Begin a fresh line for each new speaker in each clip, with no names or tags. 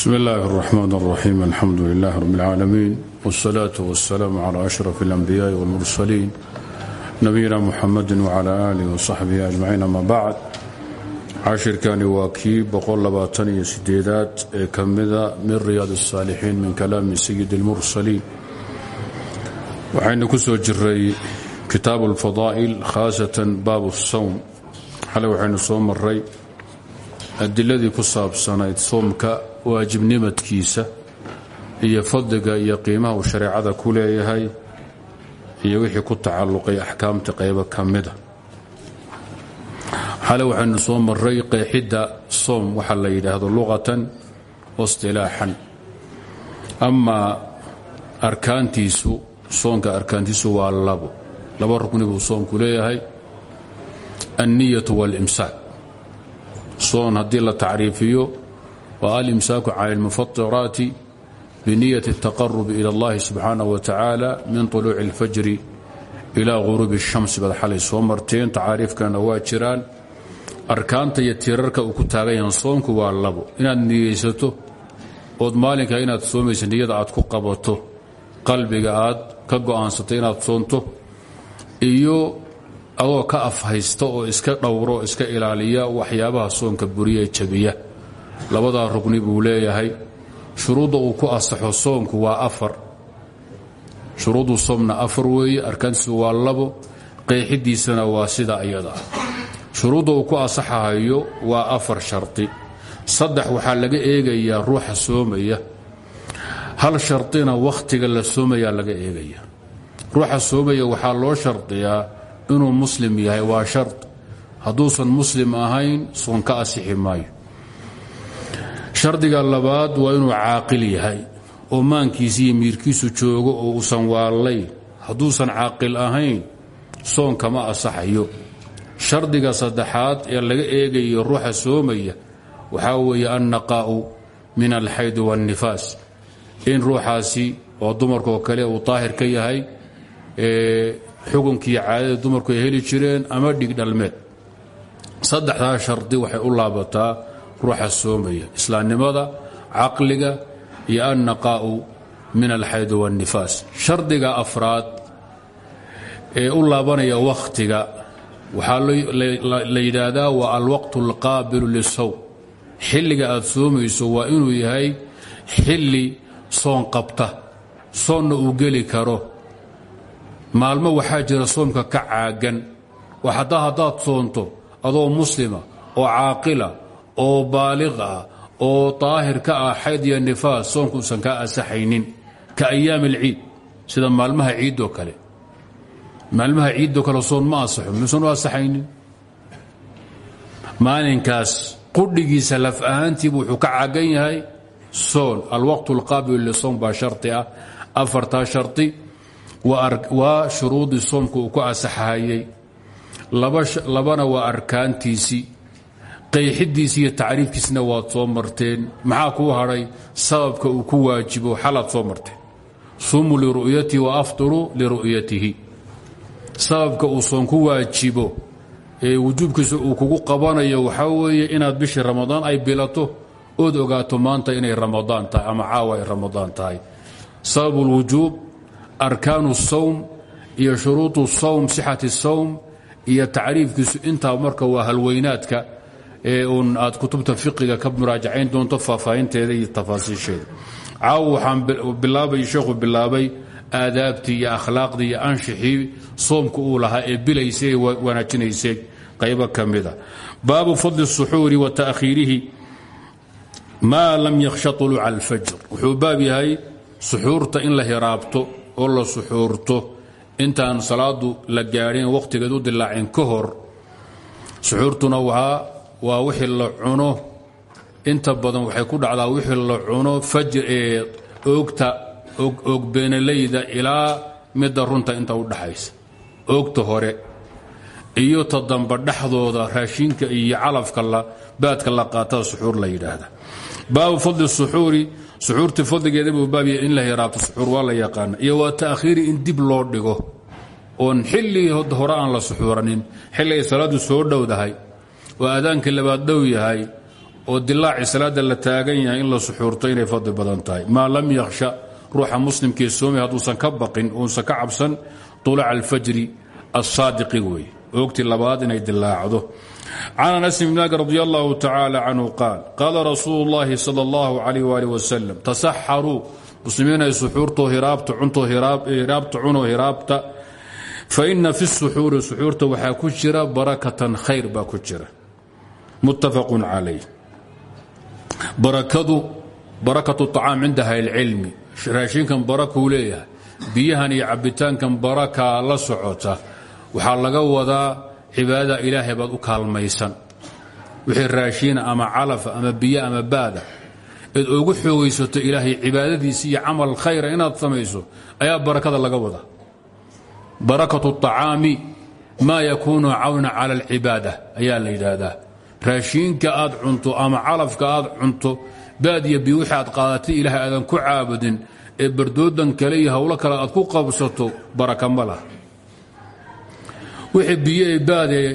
bsm اllahi الرحmn الرaxيm alxamdu لlah rb اlcaalamiin wالsalaaة wالsalaam عlى أشhrف الأnbiyaaءi wاlmursaliin nabiyina muxamadi wعlى alih وصaxbihi أجmaciin ama bacd cashirkani waa kii aad ee ka mida min riyaad الsaalixiin min kalaami sayid اlmursaliin waxaynu ku soo jiray kitaab اlfadaa'il khaasatan baab الsawm xalay waxaynu soo maray adiladii ku saabsanayd soomka waajibnimadkiisa iyo fadliga iyo qiimaha uu shareecada ku leeyahay iyo wixii ku tacalluqay axkaamta qaybo ka mida xale waxaynu soo maray qeexidda soom waxa la yidhaahdo luqatan waistilaaxan amaa arkaantiisu soonka arkaantiisu waa labo. Laba rukni buu soomku leeyahay anniyatu waalimsaak soon haddii la tacriifiyo waa alimsaaku can اlmufatiraati biniyati اtaqarubi ilى اllahi subxaanaه wa tacaala min طuluuci اlfajri ilaa guruubi الshamsi baad xalay soo marteen tacaariifkana waa jiraan arkaanta iyo tiirarka uu ku taagan yahan soomku waa labo inaad niyeysato ood maalinka inaad soomaysa niyada aad ku qabato qalbiga aad ka go'aansato inaad soonto iyo adoo ka afhaysta oo iska dhowro iska ilaaliya waxyaabaha soonka buriya jabiya. Labadaa rugni buu leeyahay. Shuruudda uu ku asaxo soomku waa afar. Shuruudu soomna afar weeye arkaantiisu waa labo qeexidiisana waa sida iyada ah shuruudda uu ku asaxahayo waa afar shardi saddex waxaa laga eegayaa ruuxa soomaya. Hal shardina wakhtiga la soomayaa laga eegaya ruuxa soomaya waxaa loo shardiyaa inuu muslim yahay waa shard hadduusan muslim ahayn soon ka asixi maayo. Shardiga labaad waa inuu caaqil yahay oo maankiisa iyo miirkiisu joogo oo uusan waallayn hadduusan caaqil ahayn soon kama asaxayo. Shardiga saddexaad ee laga eegayo ruuxa soomaya waxaa weeye annaqaa'u min alxayd waannifaas in ruuxaasi oo dumarkaoo kale uu daahir ka yahay xukunkii caadada dumarku ay heli jireen ama dhigdhalmeed saddexdaa shardi waxay u laabataa ruuxa soomaya islaamnimada caqliga iyo annaqaa'u min alxayd waannifaas shardiga afraad ee u laabanaya wakhtiga waxaa la yidhaahdaa waa alwaqtu alqaabilu lisawm. Xilliga aad soomayso waa inuu yahay xilli soon qabta soonna uu geli karo maalmo waxaa jira soomka ka caagan. Hadaa haddaad soonto adoo muslima oo caaqila oo baaliq oo daahir ka ah xayd iyo nifaas soonku usan kaa asaxaynin ka ayaam alciid sida maalmaha ciidoo kale. Maalmaha ciidoo kale soon ma asaxo musan u asaxaynin maalinkaas qudhigiisa laf ahaantiibu wuxuu ka caagan yahay. Soon alwaqt alqaabilu lisoom baa shardi ah. Afartaa shardi waa shuruudii soomka uu ku asaxahayey labana waa arkaantiisii qayxidiisi iyo tacriifkiisna waad soo marteen. Maxaa kuu hadhay sababka uu ku waajibo xalaad soo marteen. Sumuu liru'yatihi wa afturuu liru'yatihi sababka uu soon waajibo ee wujuubkiisa uu kugu qabanayo waxaa weeye inaad bishii ramadaan ay bilato ood ogaato maanta inay ramadaan tahay ama caawa ay ramadaan tahay. Sabab اlwujuub arkaanu الsawm iyo shuruuطu sawm sixati الsawm iyo tacriifkiisu intaa marka waa halweynaadka ee uun aad kutubta fiqiga ka muraajacayn doonto faahfaahinteeda iyo tafaasiisheeda caawa waxaan bilaabay sheekhu bilaabay aadaabtii iyo akhlaaqdii iyo anshixii soomka uu lahaa ee bilaysay ee wanaajinaysay qaybo ka mida baabu fadli الsuxuuri wa taakhiirihi maa lam yakhsha طuluuca اlfajr wuxuu baab yahay suxuurta in la hiraabto oo la suxuurto. Intaan salaadu la gaadhin wakhtigeed u dilaacin ka hor. Suxuurtuna waa wixii la cuno. Inta badan waxay ku dhacdaa wixii la cuno fajr ee oogta oogbeenalayda ilaa midda runta inta u dhaxaysa oogta hore. Iyo ta damba dhexdooda raashinka iyo calafka baadka la qaatada suxuur la yidhaahda. Baabu fadli suxuuri suxuurta fadligeeda buu baabya in la yaraabto suxuur waa la yaqaana iyo waa ta'khiiri in dib loo dhigo oon xilligii hore aan la suxuuranin xilligay salaadu soo dhowdahay oo aadaankii labaad dhow yahay oo dilaacii salaadda la taagan yahay in la suxuurto inay fadli badan tahay. Maa lam yakhsha ruuxa muslimkii soomaya hadduusan ka baqin uusan ka cabsan tulaca alfajri assaadiqi weeye. Oogtii labaad inay dilaacdo can anas bn maalik radi allahu tacaala canhu qaal qaala rasuulu llaahi sal allahu alayh waalih wasalam tasaxaruu muslimiinay suxuurto hiraabta cunto hiraabta cuno hiraabta fa ina fi suxuuri suxuurta waxaa ku jira barakatan khayr baa ku jira muttafaqun calayh barakadu barakatu acaam cinda ahlicilmi raashinkan barakuu leeyahay biyahan iyo cabbitaankan barakaa la socota waxaa laga wadaa cibaadada ilaahay baad u kaalmaysan. Wixii raashiina ama calafa ama biya ama baada eed ugu xoogaysato ilaahay cibaadadiisi iyo camal khayra inaad samayso ayaa barakada laga wada. Barakatu acaami maa yakuunu cawna cala alcibaada ayaa la yidhaahdaa. Raashiinka aad cunto ama calafka aad cunto baadiya biyo wixii aad qaadatay ilaahay aadan ku caabudin ee bardoodan kale iyo howlo kale aad ku qabsato baraka ma lah wixii biyo ee baadee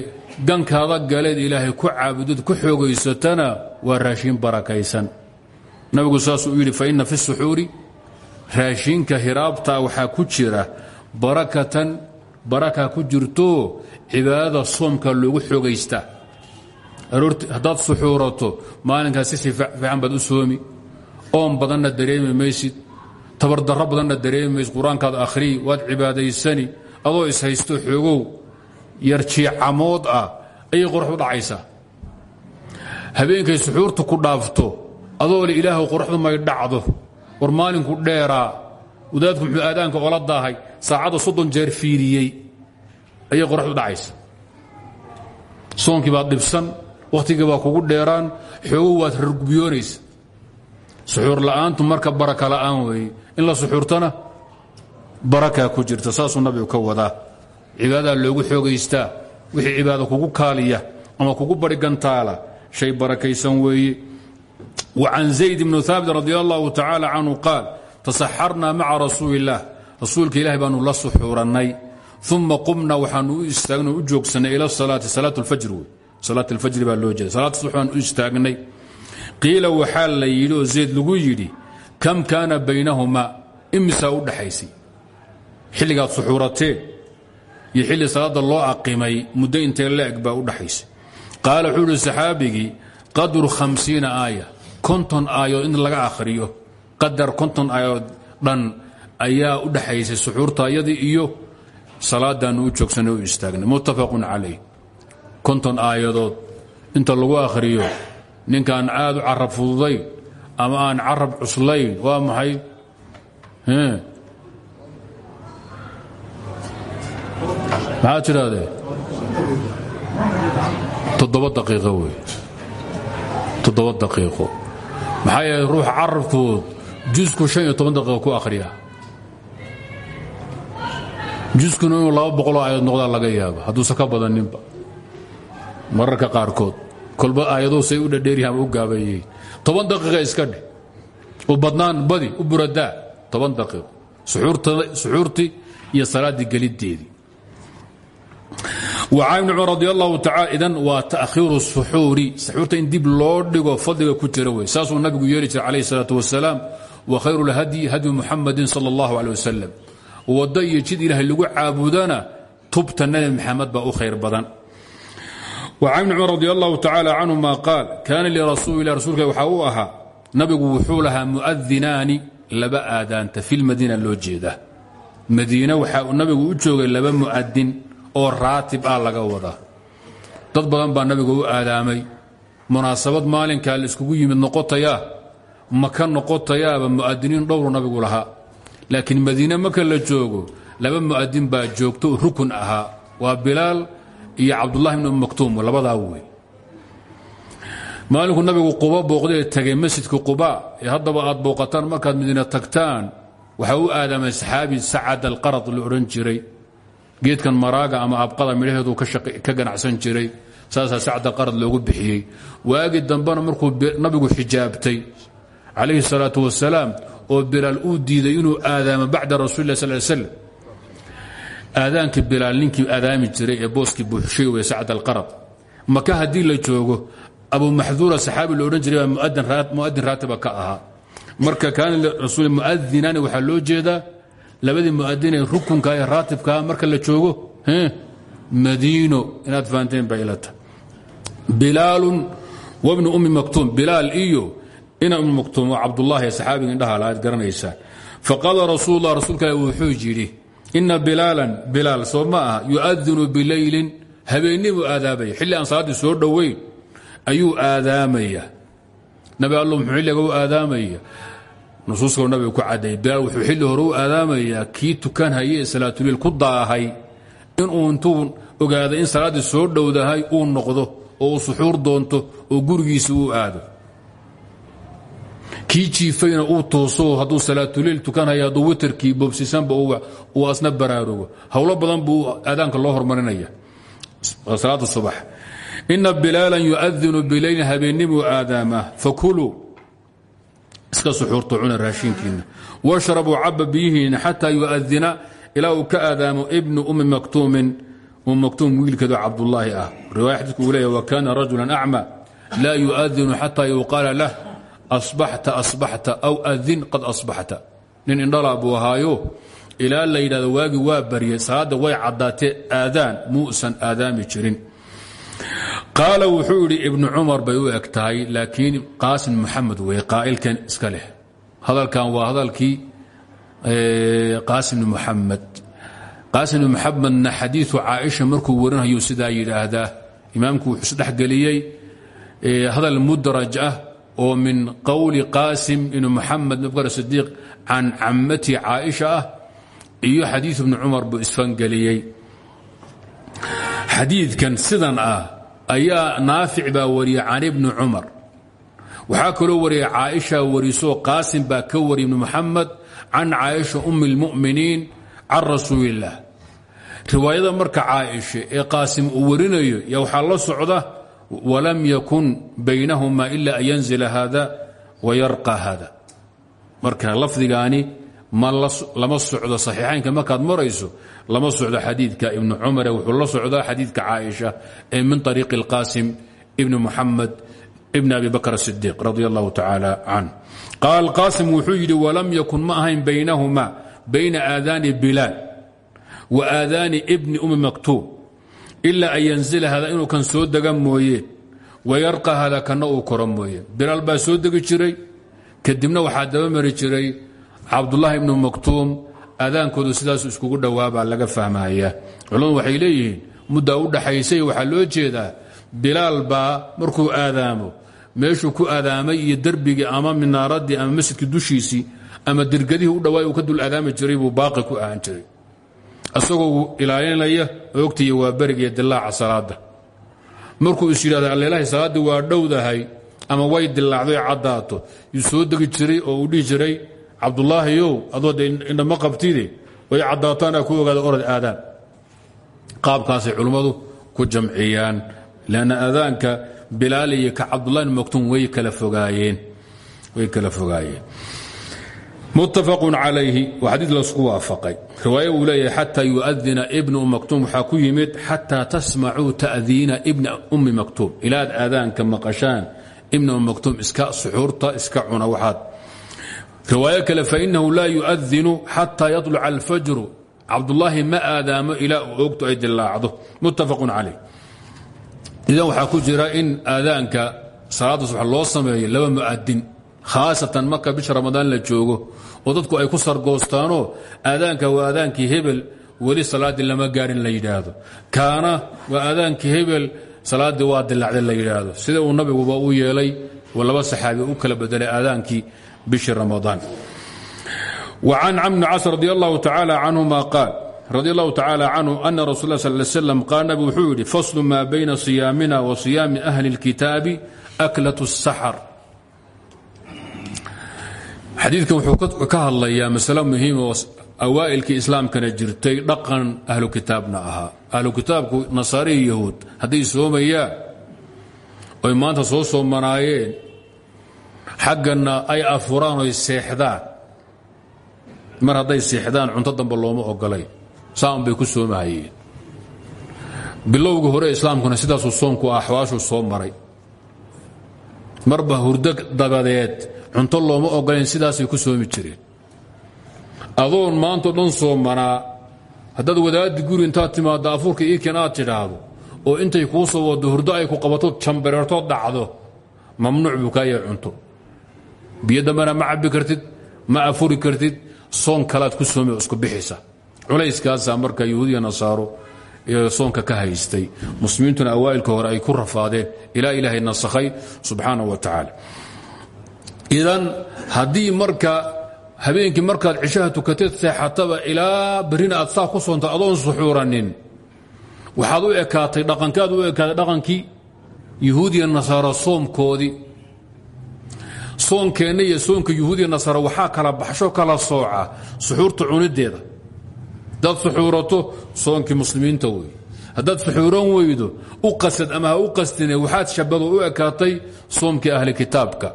gankaada galeed ilaahay ku caabudad ku xoogaysatana waa raashiin barakaysan. Nabigu saasuu yidhi fa inna fi suxuuri raashiinka hiraabtaa waxaa ku jira barakatan baraka ku jirto cibaadada soomka loogu xoogaystaa. Haddaad suxuurato maalinkaas si fiican baad u soomi. Oon badanna dareemi maysid. Tabardarro badanna dareemi maysid. Qur'aankaad akhriyi waad cibaadaysani. Adoo ishaysto xoogow yarjiicamood ah ayay qoraxdu dhacaysaa habeenkay suxuurta ku dhaafto adoo le ilaahu qoraxdu may dhacdo war maalinku dheeraa wadaadku muxuu aadaanka ola daahay saacadda soddon jeer fiiriyey ayay qoraxdu dhacaysa. Soonkii baad dhibsan wakhtigii baa kugu dheeraan xoogow waad rargubyoonaysa suxuur la'aantu marka baraka la'aan weeye in la suxuurtana barakaa ku jirta saasuu nabigu ka wadaa cibaadadaa loogu xoogaystaa wixii cibaada kugu kaaliya ama kugu barigantaala. Shay barakaysan weeye wa can zayd bnu haabit radi allahu tacaala qaal tasaxarnaa maca rasuuli illaah rasuulka ilahi baanu la suxuurannay. Uma qumnaa waxaanu u istaagnay u joogsannay ila salaati salaat lfajr wey salaat alfajri baa loo jeeda salaat subax baan u istaagnay zayd lagu yidhi kam kaana baynahumaa imisaa u dhaxaysay xilligaad suxuurateen iyo xilli salaadda loo aqimay muddo intee la-eg baa u dhaxaysay qaala wuxuu ihi saxaabigii qadru hamsiina aaya konton aayood in laga akhriyo qadar konton aayood dhan ayaa u dhaxaysay suxuurtaayadii iyo salaadaannu u joogsanay u istaagnay muttafaqun calayh. Konton aayadood inta lagu akhriyo ninkaan aad u carab fududayn ama aan carab cuslayn waa maxay maxaad tidhaahdee toddoba wey toddoba daqiiqo. Maxaa yeelay ruuxa carabkood jusku shan iyo daqiiqo ku akhriya. Juskuna inuu laba boqoloo aayaod noqdaa laga yaaba hadduusan ka badaninba. Mararka qaarkood kolba aayaduhu say u dhadheeryahan u gaabayey. Toban daqiiqa iska dheh u badnaan badi u buradaa. Toban daqiiqo. Suxuurtii iyo salaaddii geliddeedii wcn radi allahu taala idan waa takhiiru suxuuri suxuurta in dib loo dhigo fadliga ku jira wey. Saasuu nabigu yeeli jiray calayh salaatu wasalaam wa khayru lhadyi hadyu muxamadin sala allahu aleh wasalam waddo iyo jid ilaahay lagu caabudana tubta nabi maxamed baa u khayr badan. Wcan bn cumar radi allahu tacaala canhuma qaal kaana lirasuulilah rasuulka waxaa u ahaa nabigu wuxuu lahaa muadinaani laba aadaanta fi oo raatib ah laga wadaa dad badan baa nabiga u aadaamay munaasabad maalinkaa la iskugu yimid noqotayaa? Maka noqotayaaba mu'adiniin dhowru nabigu lahaa. Laakiin madiine marka la joogo laba mu'adin baa joogto rukun ahaa. Waa bilaal iyo cabdullahi bn um maktuum labadaa wey. Maalinku nabigu quba booqday tagay masjidka quba. Ee haddaba aad booqataan markaad madiine tagtaan waxaa u aadaamay saxaabi sacad alqarad la odhan jiray geedkan maraaga ama abqada midhaheedu ka ganacsan jiray saasaa sacda qarad loogu bixiyey. Waagii dambena markuu nabigu xijaabtay calayhi salaatu wasalaam oo bilaal uu diiday inuu aadaamo bacda rasuuli lah sal slam aadaankii bilaal ninkii aadaami jiray ee booskii buuxshay wey sacd alqarad. Maka haddii la joogo abu maxduura saxaabi lo odhan jiray baa muadin raatiba ka ahaa. Marka kaana rasuul muadinani waxaa loo jeedaa labadii muadinee rukunka ee raatibkaa marka la joogo madiino inaad fahanteen baa ilata. Bilaalun wabnu ummi maktuum. Bilaal iyo ina ummi maktuum waa cabdullaahi saxaabiga indhaha laad garanaysaa faqaala rasuul lah rasuulka wuxuu yidhi ina bilaalan bilaal soo ma aha yuadinu bileylin xilli aan salaaddii soo dhoweyn ayuu aadaamaya. Nabi allo muxuu xilliga u nusuus kaloo nabiga ku caddeeyey bilaal wuxuu xilli hore u aadaamayaa kii tukan haye salaatuliil ku daahay inuu intuu ogaaday in salaaddii soo dhowdahay uu noqdo oo uu suxuur doonto oo gurigiisa uu aado. Kii jiifayna uu tooso hadduu salaatuliil tukanhaya hadduu witerkii boobsiisanba uu asna baraarugo. Howlo badan buu aadaanka loo hormarinaya salaada subax. Ina bilaalan yuadinu bileylin habeenimuu aadaamaa. Fakuluu iska suxuurto cuna raashinkiina. Washrabuu caba biyihiina xataa yuadina ilaa uu ka aadaamo ibnu ummi maktuumin. Um maktuum wiilkeedu cabdullaahi ah. Riwaya xadiidku uu leeya wakana rajulan acma laa yuadinu xataa lah asbaxta asbaxta aw adin qad asbaxta. Nin indhala buu ahaayo ilaa la waagii waa baryay salaadda way caddaatee aadaan muusan aadaami jirin qaala wuxuu yidhi ibnu cumar bay u eg tahay laakiin qaasim muxamed wey qaa'ilkan iska leh. Hadalkan waa hadalkii qaasim bn muxamed qaasim bn muxamedna xadiiu caaisha markuu warinhayo sidaa yidhaahdaa. Imaamku wuxuu isdhexgeliyey hadal mudraj ah oo min qowli qaasim ibn muxamed nabkar sidiiq can cammati caaisha ah iyo xadiiu bni cumar buu isfangeliyey. Xadiidkan sidan ah ayaa naafic baa wariyay can ibni cumar. Waxaa kaloo wariyay caaisha wariso qaasim baa ka wariyay ibni muxamed can caaisha um اlmuminiin can rasuulillaah riwaayada marka caaisha ee qaasim uu warinayo ya waxaa la socda walam yakun baynahuma ila an yanzila hada wayarqa hada marka lafdigaani lama socdo saxiixaynka markaad marayso lama socdo xadiidka ibnu cumare wuxuu la socdaa xadiidka caaisha ee min ariiqi اlqaasim ibni muxamed ibn abi bakr sidiiq radi allahu tacaala can qaal qaasim wuxuu yidhi walam yakun ma ahayn baynahuma bayna aadaani bilaal wa aadaani ibni umi maktuub ila an yanzila hada inuu kan soo dega mooye wayarqa hada kana uu koro mooye. Bilaal baa soo degi jiray kadibna waxaa dabamari jiray cabdulaahi ibnu maktuum aadaankoodu sidaasu iskugu dhowaabaa laga fahmaya culamadu waxay leeyihiin muddaa u dhaxaysay waxaa loo jeedaa bilaal baa markuu aadaamo meeshuu ku aadaamay iyo derbigii ama minaaradii ama masjidkii dushiisii ama dirgadihii u dhawaay uu ka dul aadaami jiray buu baaqi ku ahaan jiray. Isagoo ilaalinaya oogtiiyo waa berigiiyo dilaaca salaada markuu is yidhahda salaaddii waa dhowdahay ama way dilaacdoy caddaato. Yuu soo degi jiray oo uu dhihi jiray cabdulaahiyow adoo de indhama qabtide way caddaataan ku ogaada orad aadaan. Qaabkaasay culimmadu ku jamciyaan lanna aadaanka bilaal iyo ka cabdulahi bn way kala fogaayeen muttafaqun calayhi waa xadiid la isku waafaqay. Riwaaye uu leeyahay xataa yuadina ibna um maktuum waxaa ku yimid xataa tasmacuu ta'diina ibna ummi maktuum. Ilaad aadaanka maqashaan ibna um maktuum iska suxuurta iska cuna waxaad riwaayo kale fainahu laa yuadinu xataa yaطluca alfajru. Cabdulaahi ma aadaamo ilaa uu ogtu ay dilaacdo muttafaqun calayh. Idan waxaa ku jira in aadaanka salaada subax loo sameeyo laba mu'adin khaasatan marka bisha ramadaan la joogo oo dadku ay ku sargoostaanoo aadaanka waa aadaankii hebel weli salaaddii lama gaarin la yidhaahdo. Kaana waa aadaankii hebel salaaddii waa dilacday la yidhaahdo. Sida uu bishii ramadaan وعن cم بن cاص رضي الله تعالى عنهma قاaل رضي الله تعالى عنه أن رsuل اه صلى اه عليه وسلم قال nبg wuxuu yihi فصل ma بين صياamina وصياam أهل الكتاaب أكلة السحر xadiikan wuxuu ka hadlayaa masalo muhiim oo awaa'ilkii islaamkana jirtay dhaqan ahlu kitaabna ahaa ahlu kitaabku nasaare iyo yahuud hadday soomayaan oy maanta soo soomanaayeen xaggana ay afuraan oy seexdaan. Mar hadday seexdaan cunto dambe looma ogolay. Saan bay ku soomahayeen. Bilowgii hore islaamkuna sidaasuu soomku axwaashuu soo maray. Marba hurdo dabadeed cunto looma ogolayn sidaasay ku soomi jireen. Adoon maantao dhan soomanaa haddaad wadaadi guri intaad timaaddo afuurka iiken aad tidhaahdo oo intay kuu soo wado hurdo ay ku qabato jambareertood dhacdo mamnuuc buu kaa yahay cunto biyo dambena ma cabbi kartid ma afuri kartid soon kalaad ku soomi oo isku bixisa. Culayskaasaa marka yahuudiya nasaaro soonka ka haystay. Muslimiintuna awaa'ilka hore ay ku rafaadeen ilaa ilaahay nasakhay subxaana wa tacaala. Idan haddii marka habeenkii markaad cishaha tukateed seexataba ilaa berrina aad ku soonta adoon suxuuranin waxaad u ekaatay dhaqankaad u ekaatay dhaqankii yahuudiya nasaaro soomkoodii soonkeenna iyo soonka yahuudiya nasaaro waxaa kala baxsho kala sooca suxuurta cunideeda haddaad suxuurato soonkii muslimiinta wey haddaad suxuuran weydo u qasad ama ha u qastine waxaad shabado u ekaatay soomkii ahli kitaabka.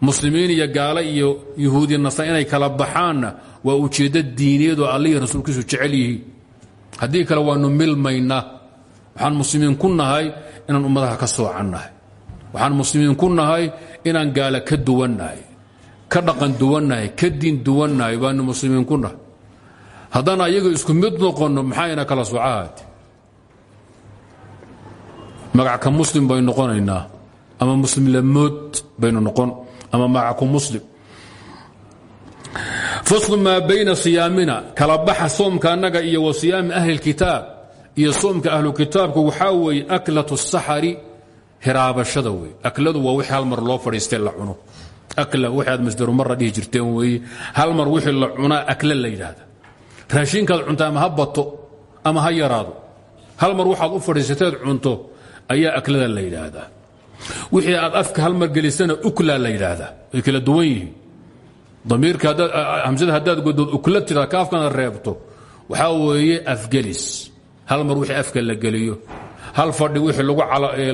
Muslimiin iyo gaalo iyo yahuudiya nasara inay kala baxaanna waa ujeeddo diiniyeed oo allihii rasuulkiisu jecel yihiin. Haddii kale waanu milmaynaa waxaan muslimiin ku nahay inaan ummadaha ka soocannahay waxaan muslimiin ku nahay inaan gaala ka duwannahay ka dhaqan duwannahay ka diin duwannahay baanu muslimiin ku nahay. Haddaan ayaga isku mid noqonno maxayna kala soocahaati magacka muslim baynu noqonaynaa ama muslim lamood baynu noqon ama magacaku muslim. Faslu maa bayna siyaamina kala baxa soomka annaga iyo wa siyaami ahli lkitaab iyo soomka ahlu kitaabku waxaa weeye aklat saxari hiraabashada wey akladu waa wixii hal mar loo fadhiistee la cuno. Akla wixii aad masdaru marra dhihi jirteen weeye hal mar wixii la cunaa akla la yidhaahda. Raashinkaad cunta ama ha ama ha hal mar waxaad u fadhiisateed cunto ayaa aklada la yidhaahdaa. Wixii aad afka hal mar gelisana ukla la yidhaahdaa. Way kala duwan yihiin. Damiirka hamsada haddaad godood ukla tira ka afkana reebto. Waxaa weeye afgelis. Hal mar wixii afka la geliyo hal fadhi wixii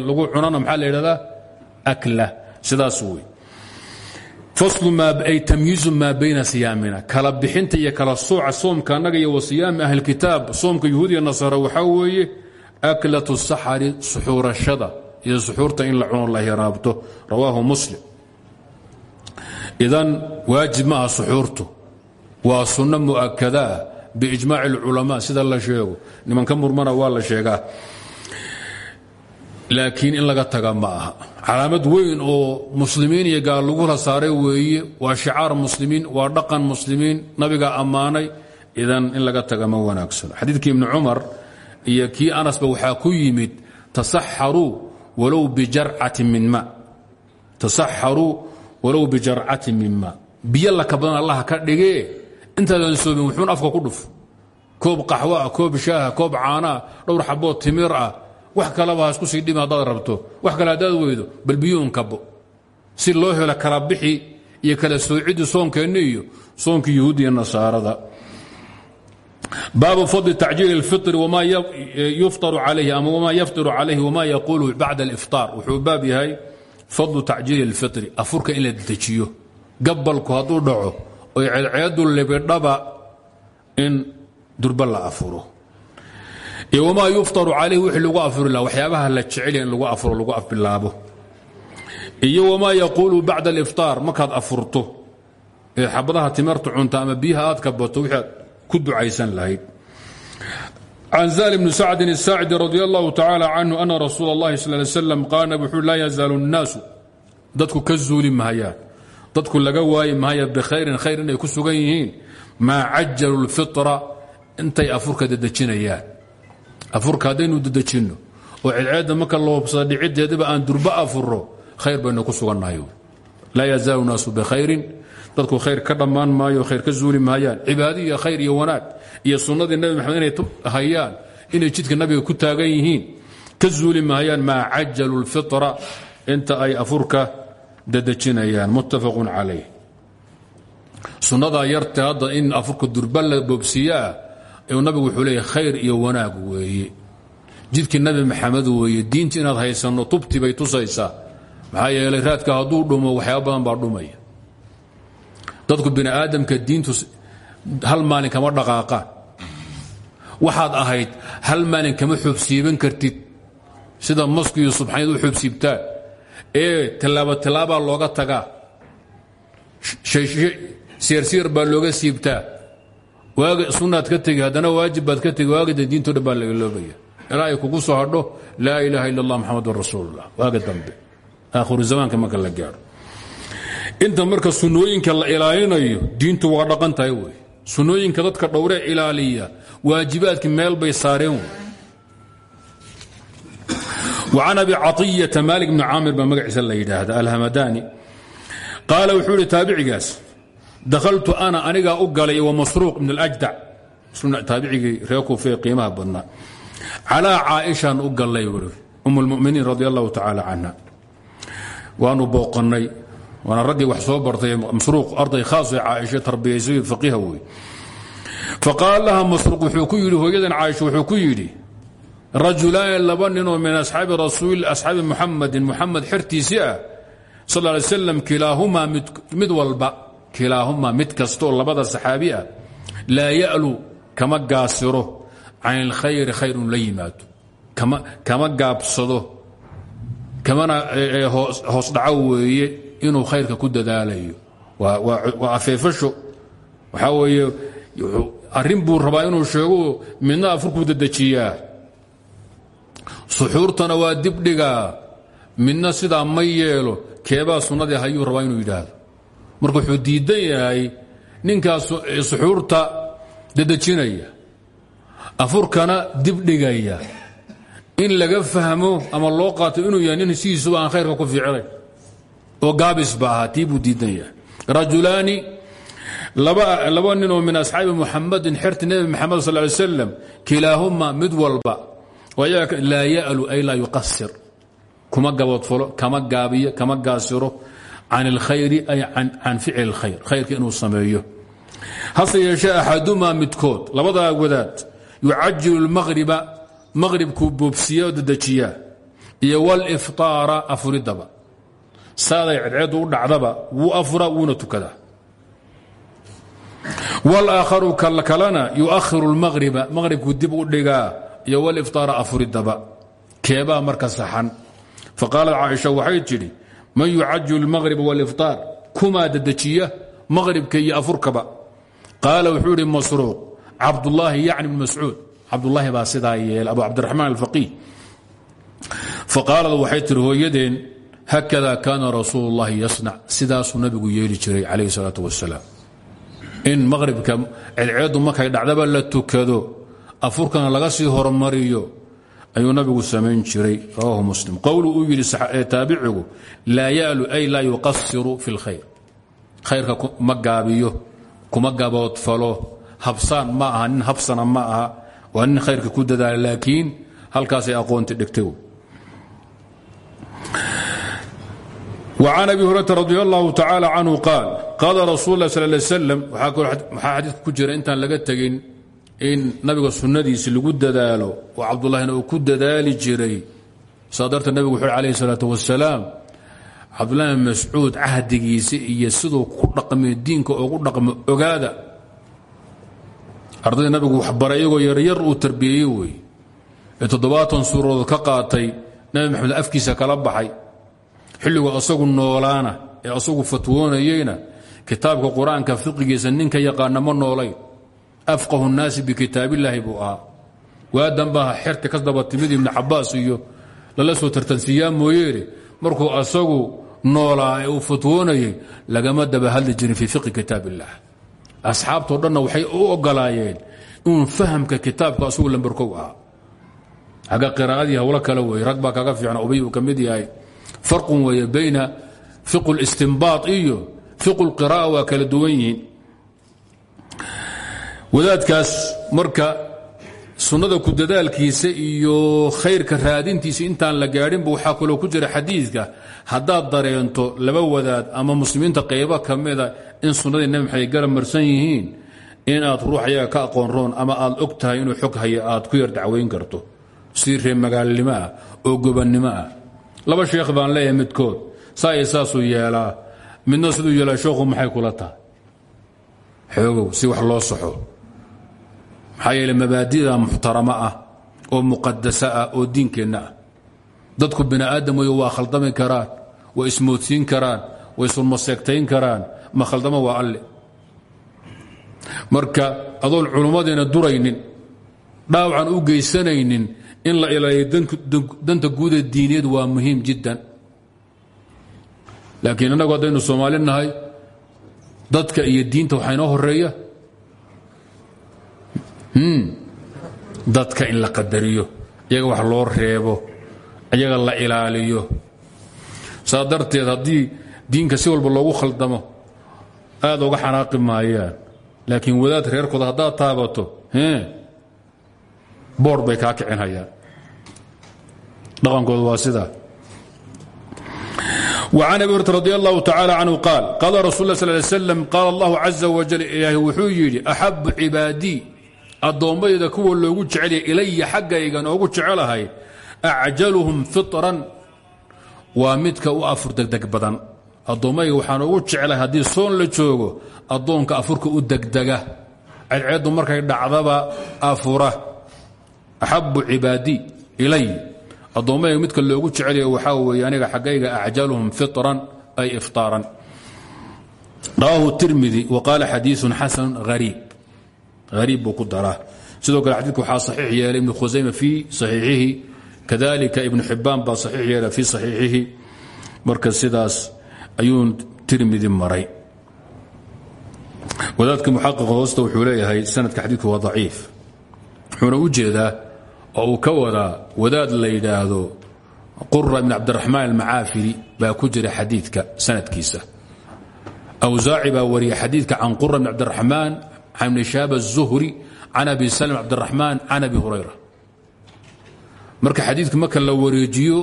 lagu cunana maxaa la yidhahdaa? Akla. Sidaas wey. Ay tamyiizu maa bayna siyaamina. Kala bixinta iyo kala sooca soomka annaga iyo wa siyaami ahlilkitaab soomka yahuudiya nasaara waxaa weeye aklatu saxari suxuurashada iyo suxuurta in la cuno la hiraabto rawaahu muslim. Idan waajib ma aha suxuurtu. Waa sunno mu'akadaa biijmaaci اlculamaa sida la sheego. Nimanka murmana waa la sheegaa laakiin in laga taga ma aha calaamad weyn oo muslimiin iyo gaal lagula saaray weeye waa shicaar muslimiin waa dhaqan muslimiin nabigaa ammaanay idan in laga taga ma wanaagsano xadiidkii ibni cumar iyo kii anasba waxaa ku yimid tasaxaruu walow bijarcatin min ma. Tasaxaruu walow bijarcatin min ma. Biyo laka badan allaha ka dhigee? Intaadan soomin wuxuun afka ku dhuf. Koob qaxwo ah koob shaaha koob caanaa dhowr xabood timir ah wax kaleba ha isku sii dhimi haddaad rabto wax kale haddaad weydo bal biyuun kabo si loo helo kala bixi iyo kala soociddii soonkeenni iyo soonkii yuhuudiya nasaarada baabu fadli tacjiil اlfiri wma yuftaru calayhi ama wma yaftiru calayhi wma yaquulu bacda اlifطaar wuxuu baab yahay fadlu tacjiili اlfiri afurka in la dejiyo gabalku hadduu dhaco oy ceedceedu libidhaba in durba la afuro iyo wmaa yuftaru calayhi wixii lagu afuri laha waxyaabaha la jecelya in lagu afuro lagu afbilaabo iyo wmaa yaquulu bacda alifطaar markaad afurto ee xabadaha timirta cunta ama biyaha aad kabato wixii aad ku ducaysan lahayd can zal bni sacdin الsaacidi radi allahu tacala canhu ana rasuul اllahi sal ly slam qaala wuxuu laa yazaalu الnaasu dadku ka zuuli mahayaan dadku laga waayi mahaya bikhayrin khayr inay ku sugan yihiin maa cajalu اlfitra intay afurka dedejinayaan afurka haddaynu dedejinno oo ceedceedda marka loobsada dhiciddeediba aan durba afuro khayr baynu ku sugannahay laa yazaalu naasu bikhayrin dadku khayr ka dhammaan maayo khayr ka zuuli maayaan. Cibaado iyo khayr iyo wanaag iyo sunnadii nabi maxamed inay hayaan inay jidka nabiga ku taagan yihiin ka zuuli maayaan maa cajalu lfitra. Inta ay afurka dedejinayaan muttafaqun calayh. Sunnadaa yarta in afurka durba la boobsiiyaa nabigu wuxuu leeya khayr iyo wanaag weeye. Jidkii nabi maxamed weeye diinti inaad haysanno tubti bay tusaysaa. Maxaa yeelay raadka hadduu dhumo waxyaaba badan baa dhumaya. Dadku bini aadamka diintu hal maalin kama dhaqaaqaan. Waxaad ahayd hal maalin kama xubsiiban kartid. Sida masku iyo subxayd u xubsiibtaan. Ee tilaabo tilaabaa looga tagaa. Siyarsiir baa looga siibtaa waaga sunnaad ka tegi haddana waajib baad ka tegi waagada diinto dhan laga loobaya ilaa ay soo hadho laa ilaaha illa allah maxamadun rasuulullah. Waaga dambe. Aakhiru zamaanka marka la gaadho. Inta marka sunnooyinka la ilaalinayo diintu waa dhaqan tahay sunnooyinka dadka dhowree ilaaliya waajibaadki meel bay saareen wey. وcan abi caطiyata malik bni caamir baa magaciisa la yidhaahda alhamadani qaala wuxuu ihi dakhaltu ana anigaa u galay wamasruuq ibn اljdac taabicigii reer kuufee qiimaha badnaa calىa caaishaan u gallay um اlmuminiin radi allahu tacaala canha waanu booqannay waana raggii wax soo bartay masruuq arday khaasoo caaisha tarbiyaysay faqiha wey faqaala laha masruuq wuxuu ku yidhi hooyadan caaisha wuxuu ku yidhi rajulaani laba ninoo min asxaabi rasuul asxaabi muxamadin muxamed xertiisii ah sal ly slam kilaahumaa mid walba kilaahumaa mid kastaoo labada saxaabi ah laa ya'lu kama gaasiro. Can ilkhayri khayrun la yimaado. Kama gaabsado. Kamana hoos dhaco weeye inuu khayrka ku dadaalayo. Waa afeefasho. Waxaa weeye arrin buu rabaa inuu sheego midna afurkuu dedejiyaa. Suxuurtana waa dibdhigaa midna sidaa ma yeelo. Keebaa sunnadii hayuu rabaa inuu yidhaahdo marka wuxuu diidan yahay ninkaas suxuurta dedejinaya afurkana dibdhigaya in laga fahmo ama loo qaato inuu yahay nin sidiisuba aan khayrka ku fiicnay oo gaabis ba ahaa tii buu diidan yahay. Rajulaani laba ninoo min asxaabi muxamadin xerti nebi maxamed sal ly slam kilaahuma mid walba laa yalu ay laa yuqasir kuma gaboodfalo kama gaabiyo kama gaasiro can اlkhayri ay can ficli اlkhayr khayrka inuu sameeyo hase yeeshee axadumaa midkood labadaa wadaad yucajilu اlmaqriba maqribkuu boobsiya oo dedejiyaa iyo wاlifطaara afuridaba saaday cedceeddu u dhacdaba wuu afuraa wuuna tukadaa wاlaakharu kalena yuahiru اlmaqriba maqribkuu dib u dhigaa iyo wlifطaara afuridaba keebaa marka saxan faqaalat caaisha waxay tidhi man yucajilu اlmaqriba wاlifطaar kumaa dedejiya maqribka iyo afurkaba qaala wuxuu ihi masruuq cabdullaahi yacni bn mascuud cabdulaahi baa sidaa yeela abu cabdiraxmaan alfaqiih faqaalad waxay tihi hooyadeen hakada kaana rasuul اllahi yasnac sidaasuu nabigu yeeli jiray calayh الsalaaة wasalaam in maqribka cedceeddu markay dhacdaba la tukado afurkana laga sii hormariyo ayuu nabigu samayn jiray rawahu muslim qowlu uu yidhi taabicigu laa yalu ay laa yuqasiru fi اlkhayr khayrka ma gaabiyo kuma gaboodfalo habsaan ma aha nin habsana ma aha waa nin khayrka ku dadaala laakiin halkaasay aqoonti dhigtay وعن أبي هريرة رضي الله تعالى عنه قال قال رsuل الله صلى اه عليه وسلم waxaa xadiidka ku jira intaan laga tegin in nabiga sunadiisi lagu dadaalo oo cabdulahina uu ku dadaali jiray saa darteed nabigu wuxu alayh salaatu wasalaam cabdulahi bin mascuud cahdigiisi iyo siduu ku dhaqmiyo diinka ugu dhaqmo ogaada. Ardayda nabigu waxbaray iyagoo yaryar uu tarbiyeeyey wey ee toddobaatan suuradood ka qaatay nabi maxamed afkiisa kala baxay. Xilligoo asagu noolaana ee asagu fatwoonayeyna kitaabka qur'aanka fiqigiisa ninka yaqaana ma noolay afqahu nnaasi bikitaabillaahi buu ahaa. Waadanbaha xerta ka daba timid ibni cabaas iyo lala soo tartansiiyaa mooyeene markuu asagu noolaa uu fatwoonayey lagama daba hadli jirin fii fiqi kitaab illah asxaabtoo waxay u ogolaayeen inuu fahamka kitaabka asagu lambarkow ahaa. Xagga qiraa'adii hawlo kale weeye rag kaga fiicna ubay uu yahay. Farqun weeye bayna fiqu listinbaad iyo fiqu lqira'a waa kala duwan wadaadkaas marka sunnada ku dadaalkiisa iyo khayrka raadintiisa intaan la gaadhinba waxaa kaloo ku jira xadiidka haddaad dareento laba wadaad ama muslimiinta qaybo ka mida in sunnadii nebi maxamed garab marsan yihiin inaad ruux ayaga ka aqoon roon ama aad og inuu xog haya aad ku yar dacwayn karto si ree magaalnimo ah oo gobannimo ah. Laba sheekh baan leeyahay midkood saa iyo saasuu yeelaa midna siduu yeelaa sheekhu maxay kula tahay? Xoogow si wax loo saxo maxaa yeele mabaadida muxtaramo ah oo muqadasa ah oo diinkeenna ah. Dadku bini aadam weyo waa khaldami karaan way ismoodsiin karaan way sulmaseegtayn karaan ma khaldama waa alle. Marka adoon culummadeena duraynin dhaawacan u geysanaynin in la ilaaliyo danta guudee diineed waa muhiim jiddan. Laakiin innagu haddaynu soomaali nahay dadka iyo diinta waxaa inoo horreeya dadka in la qadariyo iyaga wax loo reebo iyaga la ilaaliyo saa darteed haddii diinka si walba loogu khaldamo aad uga xanaaqi maayaan laakiin wadaad reerkooda haddaad taabato boor bay kaa kicinhayaan dhaqankooda waa sidaa وعن أبي هريرة رضي الله تعالى عنه قال قال رسول الله صلى الله عليه وسلم قال الله عز وجل إلaahy wuxuu yidhi أxaب cibaadيi addoommadayda kuwa loogu jecelya ilaya xaggayga noogu jecelahay acjaluhum firan waa midka u afur degdeg badan. Addoommayga waxaan ugu jeclay haddii soon la joogo addoonka afurka u degdega. Cedceeddu markay dhacdaba afura. Axabu cibaadi ilay. Addoommayga midka loogu jecelya waxaa weeye aniga xaggayga acjaluhum firan ay iftaaran. Rawaahu tirmidi waqaala xadiiun xasan hariib hariib buu ku daraa. Sidoo kale xadiidku waxaa saxiix yeelay ibnu khusayma fii saxiixihi kadalika ibnu xibbaan baa saxiix yeela fii saxiixihi. Marka sidaas ayuu tirmidi maray. Wadaadka muxaqiqa hoosta wuxuu leeyahay sanadka xadiidku waa daciif. Wuxuuna u jeedaa oo uu ka wadaa wadaad la yidhaahdo qura ibn cabdiraxmaan almacaafiri baa ku jira xadiidka sanadkiisa. Awsaaci baa wariya xadiidka can qura bn cabdiraxmaan can ibni shaab الzuhri can abi salm cabdiraxmaan can abi hurayra marka xadiidka marka la wareejiyo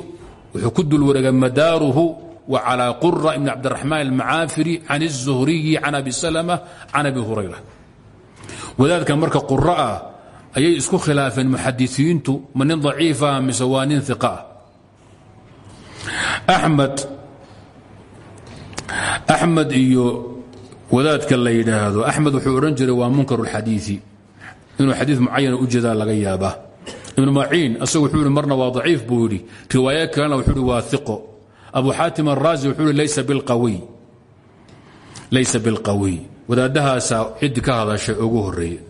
wuxuu ku dul wareega madaaruhu wa calىa qura ibn cabdiraxmaan almacaafiri can الzuhriyi can abi salma can abi hurayra wadaadkan marka qura ah ayay isku khilaafeen muxadisiintu ma nin daciifa mise waa nin iqa axmed axmed iyo wadaadka la yidhaahdo axmed wuxuu odhan jiray waa munkar اlxadiiثi inuu xadiid mucayana u jeedaa laga yaabaa ibnu maciin asagu wuxuu ihi marna waa daciif buu yidhi riwaayo kalena wuxuu ihi waa iqo abu xaatim araazi wuxuu ihi laysa bilqawiy wadaadahaasaa ciddi ka hadashay ugu horeeye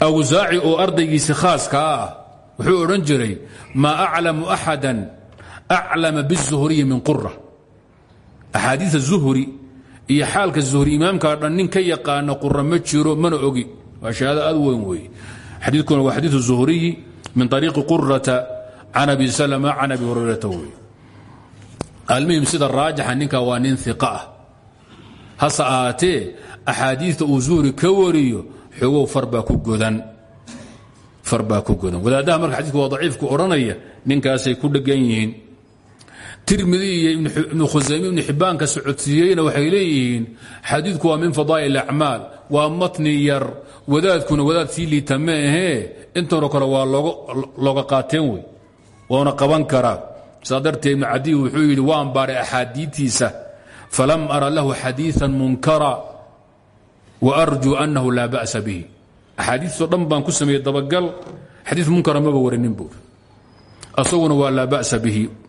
awsaaci oo ardaygiisi khaaska ah wuxuu odhan jiray maa aclamu axada aclama biالzuhriyi min qura axaadiia zuhri iyo xaalka zuhri imaamkaa dhan nin ka yaqaana qura jiro mana ogi. Waa shahaado aad weyn weeye xadiikuna waa xadiiu zuhriyi min ariiqi qurata can abi salma can abi hurayrata wey almuhim sida raajixa ninka waa nin iqa ah. Hase ahaatee axaadiita uu zuhri ku godan. Farbaa ku godan. Wadaadaha marka xadidku waa daciifku odhanaya ninkaasay ku dhegan yihiin tirmidi iyo ibnu khusayme ibnu xibbaanka socodsiiyeyna waxay leeyihiin xadiidku waa min fadaa'il acmaal waa matni yar wadaadkuna wadaad sii liita ma ahee intanoo waa looga qaateen wey waana qaban karaa saa darteed ibnu wuxuu yidhi waan baaray axaadiitiisa falam ara lahu xadiiثan munkara waarjuu annahu laa ba'sa bihi. Axaadiistoo dhan ku sameeyey dabagal xadiid munkara maba warinin buuri asaguna bihi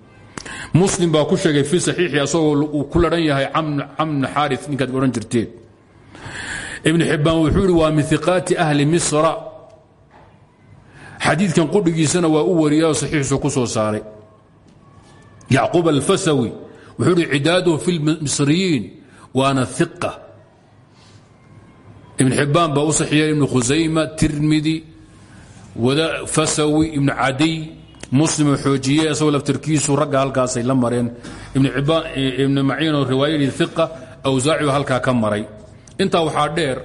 muslim baa ku sheegay fii saxiixi asagoo uu ku lahan yahay camn xaari ninkaad odhan jirteen ibn xibbaan wuxuu waa min iqaati ahli misra. Xadiidkan qudhigiisana waa u wariya oo saxiixiisu ku soo saaray. Yacquub alfasawi wuxuu yidhi cidaaduhu fi lmisriyiin waana iqa ibn xibbaan baa u saxiiyay ibn khusayma tirmidi fasawi ibn cadiy muslim xoojiyey isagoo laftirkiisu ragga halkaasay la mareen. Ibn maciinoo riwaayadii iqa awsaaciu halkaa ka maray. Intaa waxaa dheer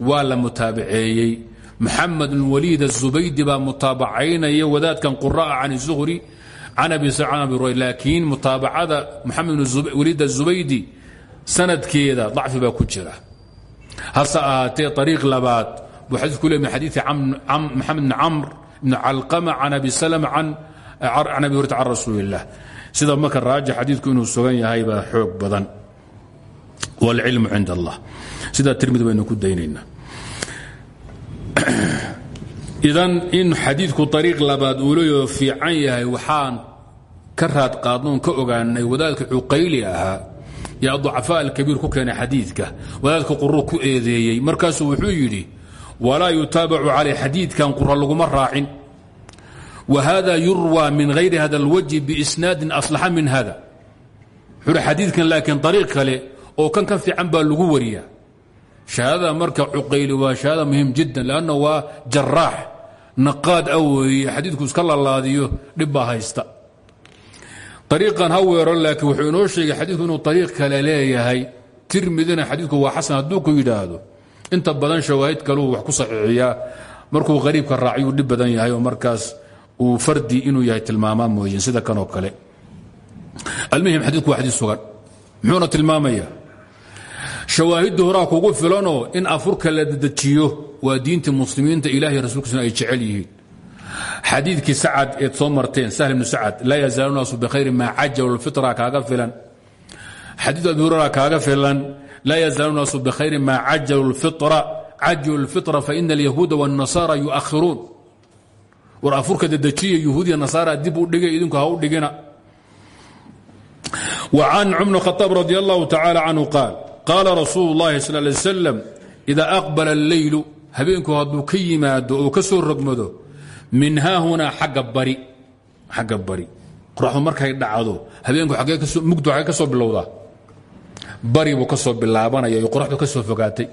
waa la mutaabaceeyey. Maxamed waliid azubaydi baa mutaabacaynaya wadaadkan qura'a can zuhri can abi laakiin mutaabacada maxamed waliid azubaydi sanadkeeda dacfi baa ku jira. Hase ahaatee ariiq labaad buu xadiis ku le min xadiii maxamed bn camr bn calqama can abi salma can abi hurata can rasuuli sida marka raajix xadiidku inuu sugan yahay baa xoog badan. Wاlcilmu cind allah. Sidaa tirmidi baynu ku daynaynaa. Idan in xadiidku ariiq labaad uu leeyaho fiican yahay waxaan ka raad qaadnoon ka ogaanay wadaadka cuqayli ahaa yaa ducafaa alkabiir ku keenay xadiidka. Wadaadka qurur ku eedeeyey. Markaasuu wuxuu yidhi walaa yutaabacu calay xadiidkan qura laguma raacin. Wa hada yurwى min hayri hada اlwajhi biisnaadin aslaxa min hada wuxuu xadiidkan laakiin ariiq kale oo kan ka fiican baa lagu wariya shahaadada marka cuqayli waa shahaada muhiim jiddan lanna waa jaraax naqaad a weeye. Xadiidku iska lalaadiyo dhib baa haysta. Ariiqan ha weero laakiin wuxuu inoo sheegay xadiidku inuu ariiq kale leeyahay. Tirmidina xadiidku waa xasan hadduu ku yidhaahdo inta badan shawaahid kaleu wax ku saxiixiyaa. Markuu qariibka raaciyuu dhib badan yahay markaas uu fardi inuu yahay tilmaamaa mooyin sida kanoo kale. Almuhim xadiidku waa xadiid sugan. Muxuuna tilmaamaya shawaahidda horaa kugu filanoo in afurka la dedejiyo waa diinta muslimiinta ilahay rasuulkiisuna ay jecel yihiin. Xadiidkii sacad eed soo marteen sahl ibnu sacad laa yazaalu naasu bikhayri maa cajalu lfitra kaaga filan. Xadiid abi hurara kaaga filan laa yazaalu naasu bikhayri maa cajalu lfitra cajalu lfitra faina alyahuuda wاnnasaara yuakhiruun war afurka dedejiya yuhuudiya nasaara dib u dhigay idinku ha u dhigina وعن cمر بن خطاب رضي الله تعالى عنه قال قال رsuuل اللhi صلى اه عليه وسلم إذا أقبل الليل habeenku hadduu ka yimaado oo ka soo rogmado min haahunaa agga bari xagga bari qoraxdu markay dhacdo habeenku mugdu xagee ka soo bilowdaa bari buu ka soo bilaabanaya iyo qoraxdu ka soo fogaatay.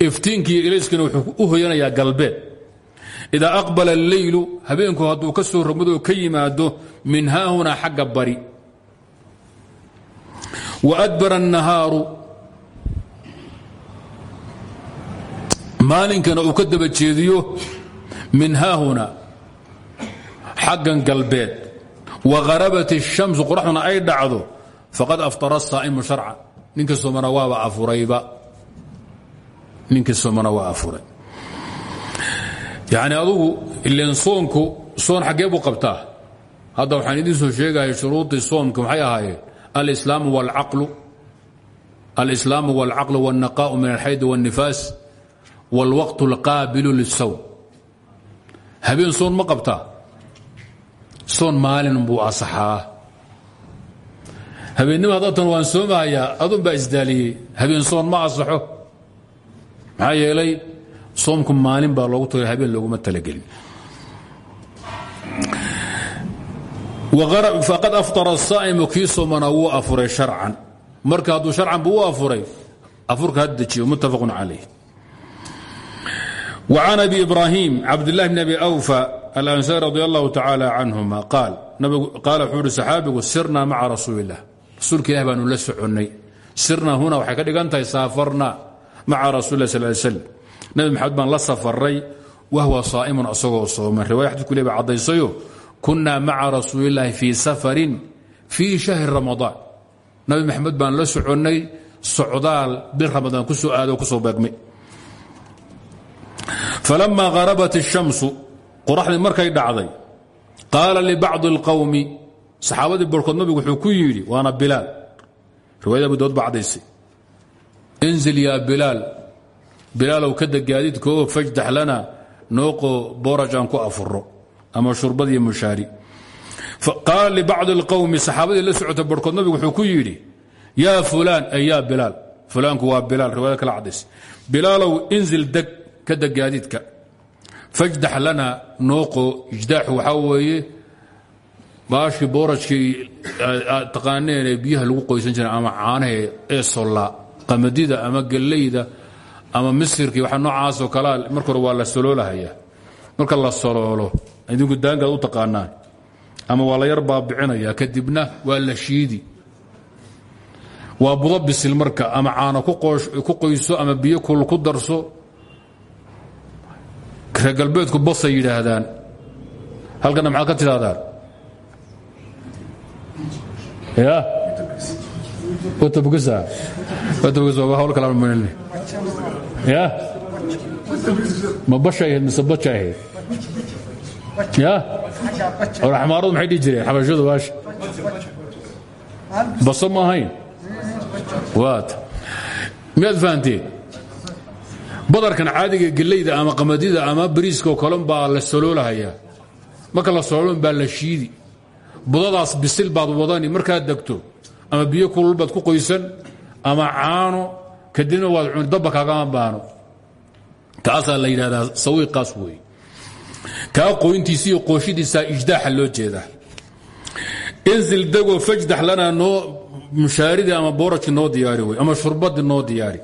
Iftiinkiiyo ilayskiina wuxuu u hoyanayaa galbeed idaa aqbala alleylu habeenku hadduu ka soo rogmadoo ka yimaado min haahunaa xagga bari. Wa adbara annahaaru. Maalinkana uu ka daba jeediyo min haahuna xaggan galbeed. Wa harabat الshamsu qoraxduna ay dhacdo faqad aftara الsaa'imu شharca ninka soomana waaba afurayba ninkii soomana waa afuray yani adugu ilen soonku soon xaggee buu qabtaa hadda waxaan idiin soo sheegaya shuruudii soomka maxay ahaayeen الإسلام والعقل الإسلام والعقل والنقاء من الحيض والنفاس والوقت القابل للsوم habeen soon ma qabtaa soon maalin buu asaxaa habeennima haddatan waan soomahayaa adun baa isdaaliyey habeen soon ma asaxo maxaa yeelay soomku maalin baa loogu tagay habeen looguma talagelin faqad aftara الsaa'imu kii soomana wuu afuray sharcan marka hadduu sharcan buu u afuray afurka had dejiyo muttafaq calayh وcan abi ibrahim cabdالlahi bn abi أwfa alansari radi allahu tacaalى canهuma qaal qaala wuxuu uhi saxaabigu sirna maca rasuuli الlah rasuulka ilah baanu la soconnay sirna huna waxay ka dhigan tahay saafarna maca rasul lah sal l slm baan la safaray wahwa saa'imun asagoo sooman riwaya xadidku le ba kunna maca rasuulillaahi fii safarin fii shahri ramadaan. Nabi maxamed baan la soconnay socdaal bil ramadaan ku soo aado ku soo beegmay. Falama harabat ishamsu qoraxdii markay dhacday qaala libacdi اlqowmi saxaabadii barhkood nabigu wuxuu ku yidhi waana bilaal. Riwayada abu daud ba caddaysay. Inzil yaa bilaal bilaalow ka dagaadiidkoo fajdax lana nooqo booraj aan ku afuro ama shurbad iyo mushaari. Qaala libacdi اlqowmi saxaabadii la socota barhkood nabigu wuxuu ku yidhi yaa fulaan ay yaa bilaal fulaanku waa bilaal. Riwaayada kala caddays bilaalow inzil deg ka deg gaadiidka fajdax lana nooqo ijdaaxu waxaa weeye baashii boorajkii taqaaneen ee biyaha lagu qoysan jira ama caanahe ee sollaa qamadida ama gellayda ama misirkii waxa noocaasoo kalea marka waa la soloolahayaa. Marka la soloolo idinku daangaad u taqaanaan ama waa yar baabicinaya kadibna waa la shiidi. Waa budo bisil marka ama caano ku qoyso ama biyo kul ku darso. Reer galbeedku basay yidhaahdaan. Halkana maxaad ka tidhahdaan ya watabgisa watabgisa waa hawl kala marin ya ma bashay ahayd mise baja ahayd ya xamaaradu maxay dhihi jireen xabashadu baasha baso ma ahayn waat miyaad fahanteen badarkan caadiga gelayda ama qamadida ama bariiskaoo kalen baa la soloolahayaa marka la soloolon baa la shiidi budadaas bisil baad wadani markaad degto ama biyo kulul baad ku qoysan ama caano kadibna waad cuni dabba kaagama baano kaasaa la yidhahdaa sawiiqaas weeye kaa qoyntiisa iyo qooshidiisaa ijdaaxa loo jeedaa. Inzil degoo fajdax lanaa noo mushaaridii ama boorajki noo diyaari wey ama shurbadii noo diyaari.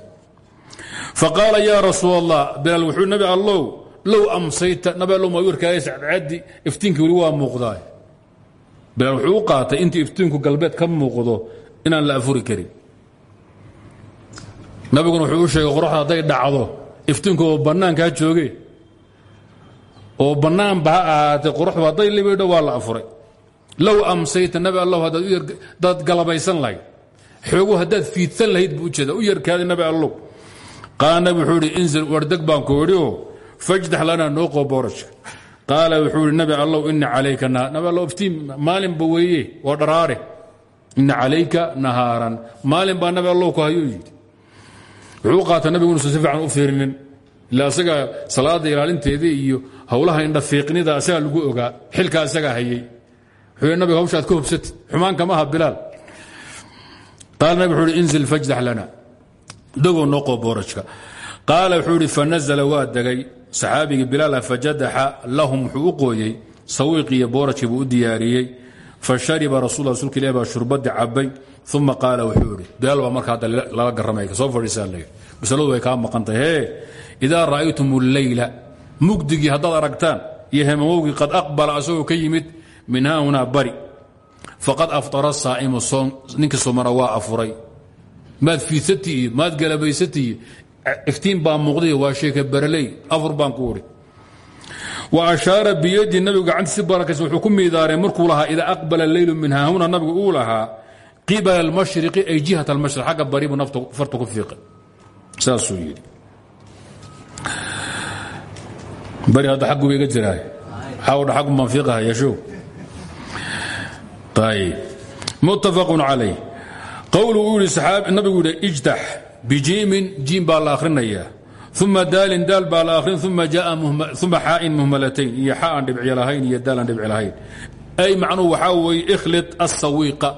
Faqaala yaa rasuul allah nabi allow low amsayta nabi ma warkaagaysa cadcaddi iftiinki weli waa bilaal wuxuu u qaatay intii iftiinku galbeed ka muuqdo inaan la afuri karin. Nabiguna wuxuu u sheegay qoraxda hadday dhacdo iftiinku oo bannaankaa jooge. Oo bannaanba ha ahaatee qoraxdu hadday libidho waa afuray. Low amsayta nabi allow haddaad galabaysan lahayd. Xoogu haddaad fiidsan lahayd buu ujeeda u yarkaaday nabi allow qaala wuxuu idhi inzil baan ku idhi oo fajdax lanaa noo qaala wuxuu nabi allow ina calayka nabi allow iftiin maalinba weeye waa dharaare. Ina calayka nahaaran. Maalin baa nabi allow ku hayuu yidhi. Wuxuu qaata u fiirinin ila asaga salaada ilaalinteedii iyo howlaha indhafiiqnida asagaa lagu ogaa xilkaa asagaa hayey wuxuu nabiga hawsha aad ka hobsatid xumaan kama aha bilaal. Qaala nabi wuxuu ihi inzil fajdax lana. Dagoo noo qoo boorajka. Wuxuu idhi fanazla waa saxaabigii bilaala fajadaxa lahum wuxuu u qooyey sawiiqii iyo boorajkii buu rasul rasulka ilah baa shurbadii cabay uma qaala bilaal marka hadda lala garamaya ka soo fadhiisaa layidhi way kaa maqantay hee idaa ra'aytum alleyla mugdigii haddaad aragtaan iyo hemamowgii qad aqbala asagoo ka min haahunaa bari faqad aftara saa'imu ninkii soomana waa afuray maad fiidsati iyo maad galabaysati iyo iftiin baa muuqday waa sheeka baraley afur baan ku uri wa ashaara biyadii nabigu gacantiisi barakaysa wuxuu ku miidaaray markuu lahaa idaa aqbala leylu min haahuna nabigu uu lahaa qibala almashriqi ay jihat almashriq xagga bari buu nafta farta ku fiiqay. Saasuu yidhi. Bari hadda xaggu ba iga jiraay xawdha xaggu baan fiiqaha yashow ayb muttafaqun calayh. Qowlu uu yihi nabigu yidhi bijiimin jiim baa la akhrinayaa uma daalin daal baa la akhrin uma xaa'in muhmalatayn iyo xa aan dhibci lahayn iyo daal aan dhibci lahayn ay macnuhu waxaa weeye ikhlit asawiiqa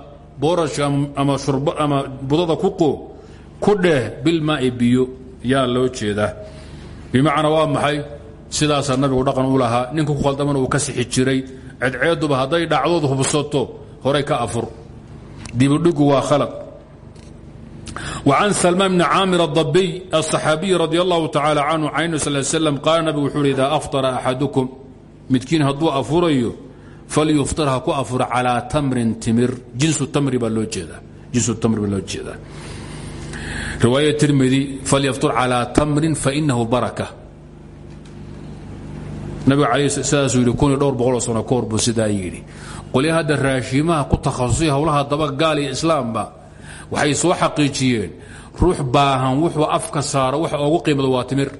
boorashka ama shurba ama budada ku qoo ku dheh bilmaa'i biyo yaa loo jeedaa bimacnaa waa maxay sidaasaa nabigu dhaqan u lahaa ninka ku khaldaman uu ka sixi jiray cedceeduba hadday dhacdood hubsato horay ka afur dibudhigu waa khalaq وعن سلمان بن عامر الضبي الصحابي رضي الله تعالى عنه عن صلى الله عليه وسلم قال نبي وحول إذا أفطر أحدكم متكين هدو أفريو فليفطرها كو أفر على تمر تمر جنس التمر بالوجه جنس التمر بالوجه رواية الترمذي فليفطر على تمر فإنه بركة نبي عليه الصلاة والسلام يكون دور بقول سنة كورب سدايري قل هذا الراشيمة كنت تخصصيها ولها طبق قال إسلام بقى waxay soo xaqiijiyeen ruux baahan wuxuu afka saaro wax ugu qiimado waa timir.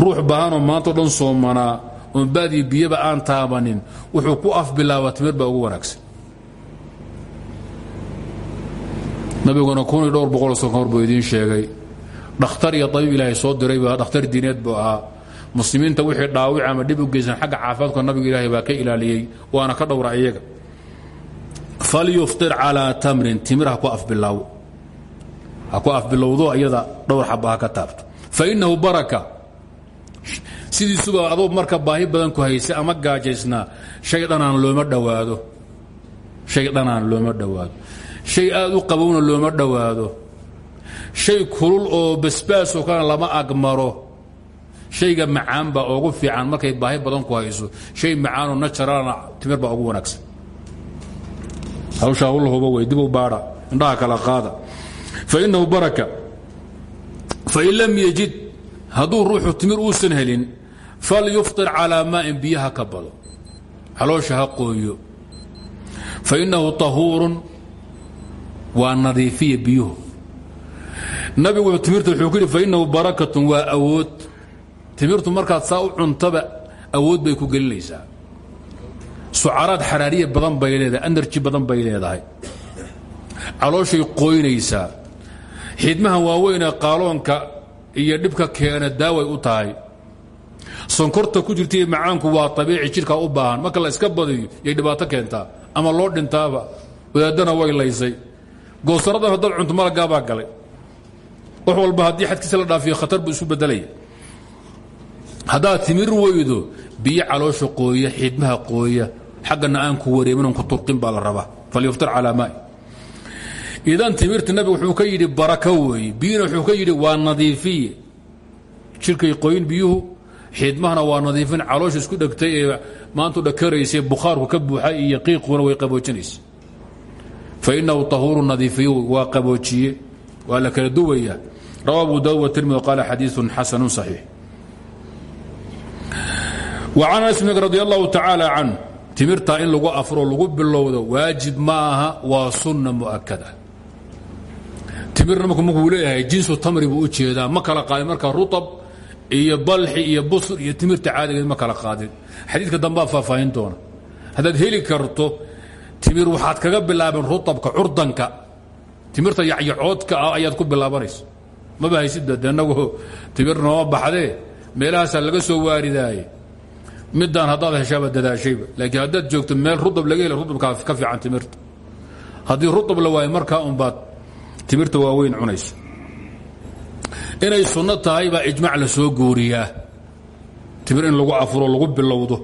Ruux baahanoo maantao dhan soomanaa oon baadii biyaba aan taabanin wuxuu ku af bilaaba timir baa ugu wanaagsan. Nabiguna kun iyo dhowr boqol sano kahor buu idiin sheegay dhakhtar iyo dabiib ilaahay soo diray baa dhakhtar diineed buu ahaa. Muslimiinta wixii dhaawic ama dhib u geysan xagga caafimaadka nabiga ilaahay baa ka ilaaliyey waana ka dhowra iyaga falyuftir calaa tamrin timir ha ku afbilowdo iyada dhowr xaba ka taabto. fa innahu baraka sidiisuba adoo marka baahi badan ku haysa ama gaajaysnaa dhanaan looma dhowaado. Shay looma dhowaado. Shay aad u qabowna looma dhowaado. Shay kulul oo basbaasoo kana lama agmaro shayga macaan baa ugu fiican markay baahi badan ku hayso. Shay macaanoo najaralana timir baa ugu wanaagsan hawshaa ula hubo wey dibu baadha indhaha kala qaada fainahu baraka fain lam yajid hadduu ruuxu timir uusan helin falyufطir calىa maa'in biyaha ka bado xaloosha ha qooyo fainahu طahuurun waa nadiifiya biyuhu nabigu timirta wuxuu ku yidhi fainahu barakatun waa awood timirtu markaad saa u cuntaba awood bay ku gelinaysaa sucaraad xaraariya badan bay leedahay enerji badan bay leedahay. Calooshay qooynaysaa xidmaha waaweynee qaaloonka iyo dhibka keena daaway u tahay. Sonkorta ku jirta iyo macaanku waa abiici jidhkaa u baahan. Marka la iska badiyo yay dhibaato keentaa ama loo dhintaaba wadaadana way laysay. Goosaradan haddaad cunto malagaabaa galay. Wax walba haddii xadkiisa la dhaafiyo khatar buu isu bedelaya haddaad timir weydo biyo caloosha qooya xidmaha qooya aggana aan ku wareemin ku turin baa la rabaa. Alyuftir calaa ma idan timirta nabigu wuxuu ka yidhi barako weeye biyuna wuxuu ka yidhi waa nadiifiye. Jirkay qoyn biyuhu xidmahana waa nadiifin. Caloosha isku dhegtay ee maantu dhakaraysay bukhaarku ka buuxa iyo qiiquna way qaboojinaysa. Fa inahu tahuuru nadiifiye waa qaboojiye waa la kala duwayaa rawa abu daud watirmid qaala xadiiun xasanun saxiix. An anas radi allahu tacaala can timirtaa in lagu afro lagu bilowdo waajib ma aha waa sunna mu'akada timirna marku markuu leeyahay jinsu tamri buu jeedaa ma kala qaadin marka ruطab iyo balxi iyo busr iyo timirta caadigeed ma kala qaadin. Xadiidka dambaa faahfaahin doona. Haddaad heli karto timir waxaad kaga bilaabeen rutabka curdanka. Timirta yacyacoodka ah ayaad ku bilaabanaysa. Maba haysidba de timir nooma baxdee? Meelahaasaa laga soo waaridaaye midaan haddaad heshaaba dadaashayba laakiin haddaad joogto meel rudab laga hela rudabkaa ka fiican timirta. Haddii rudab la waayo markaa unbaad timirta waaweyn cunayso inay sunno tahay baa ijmac la soo gooriyaa timir in lagu afuro lagu bilowdo.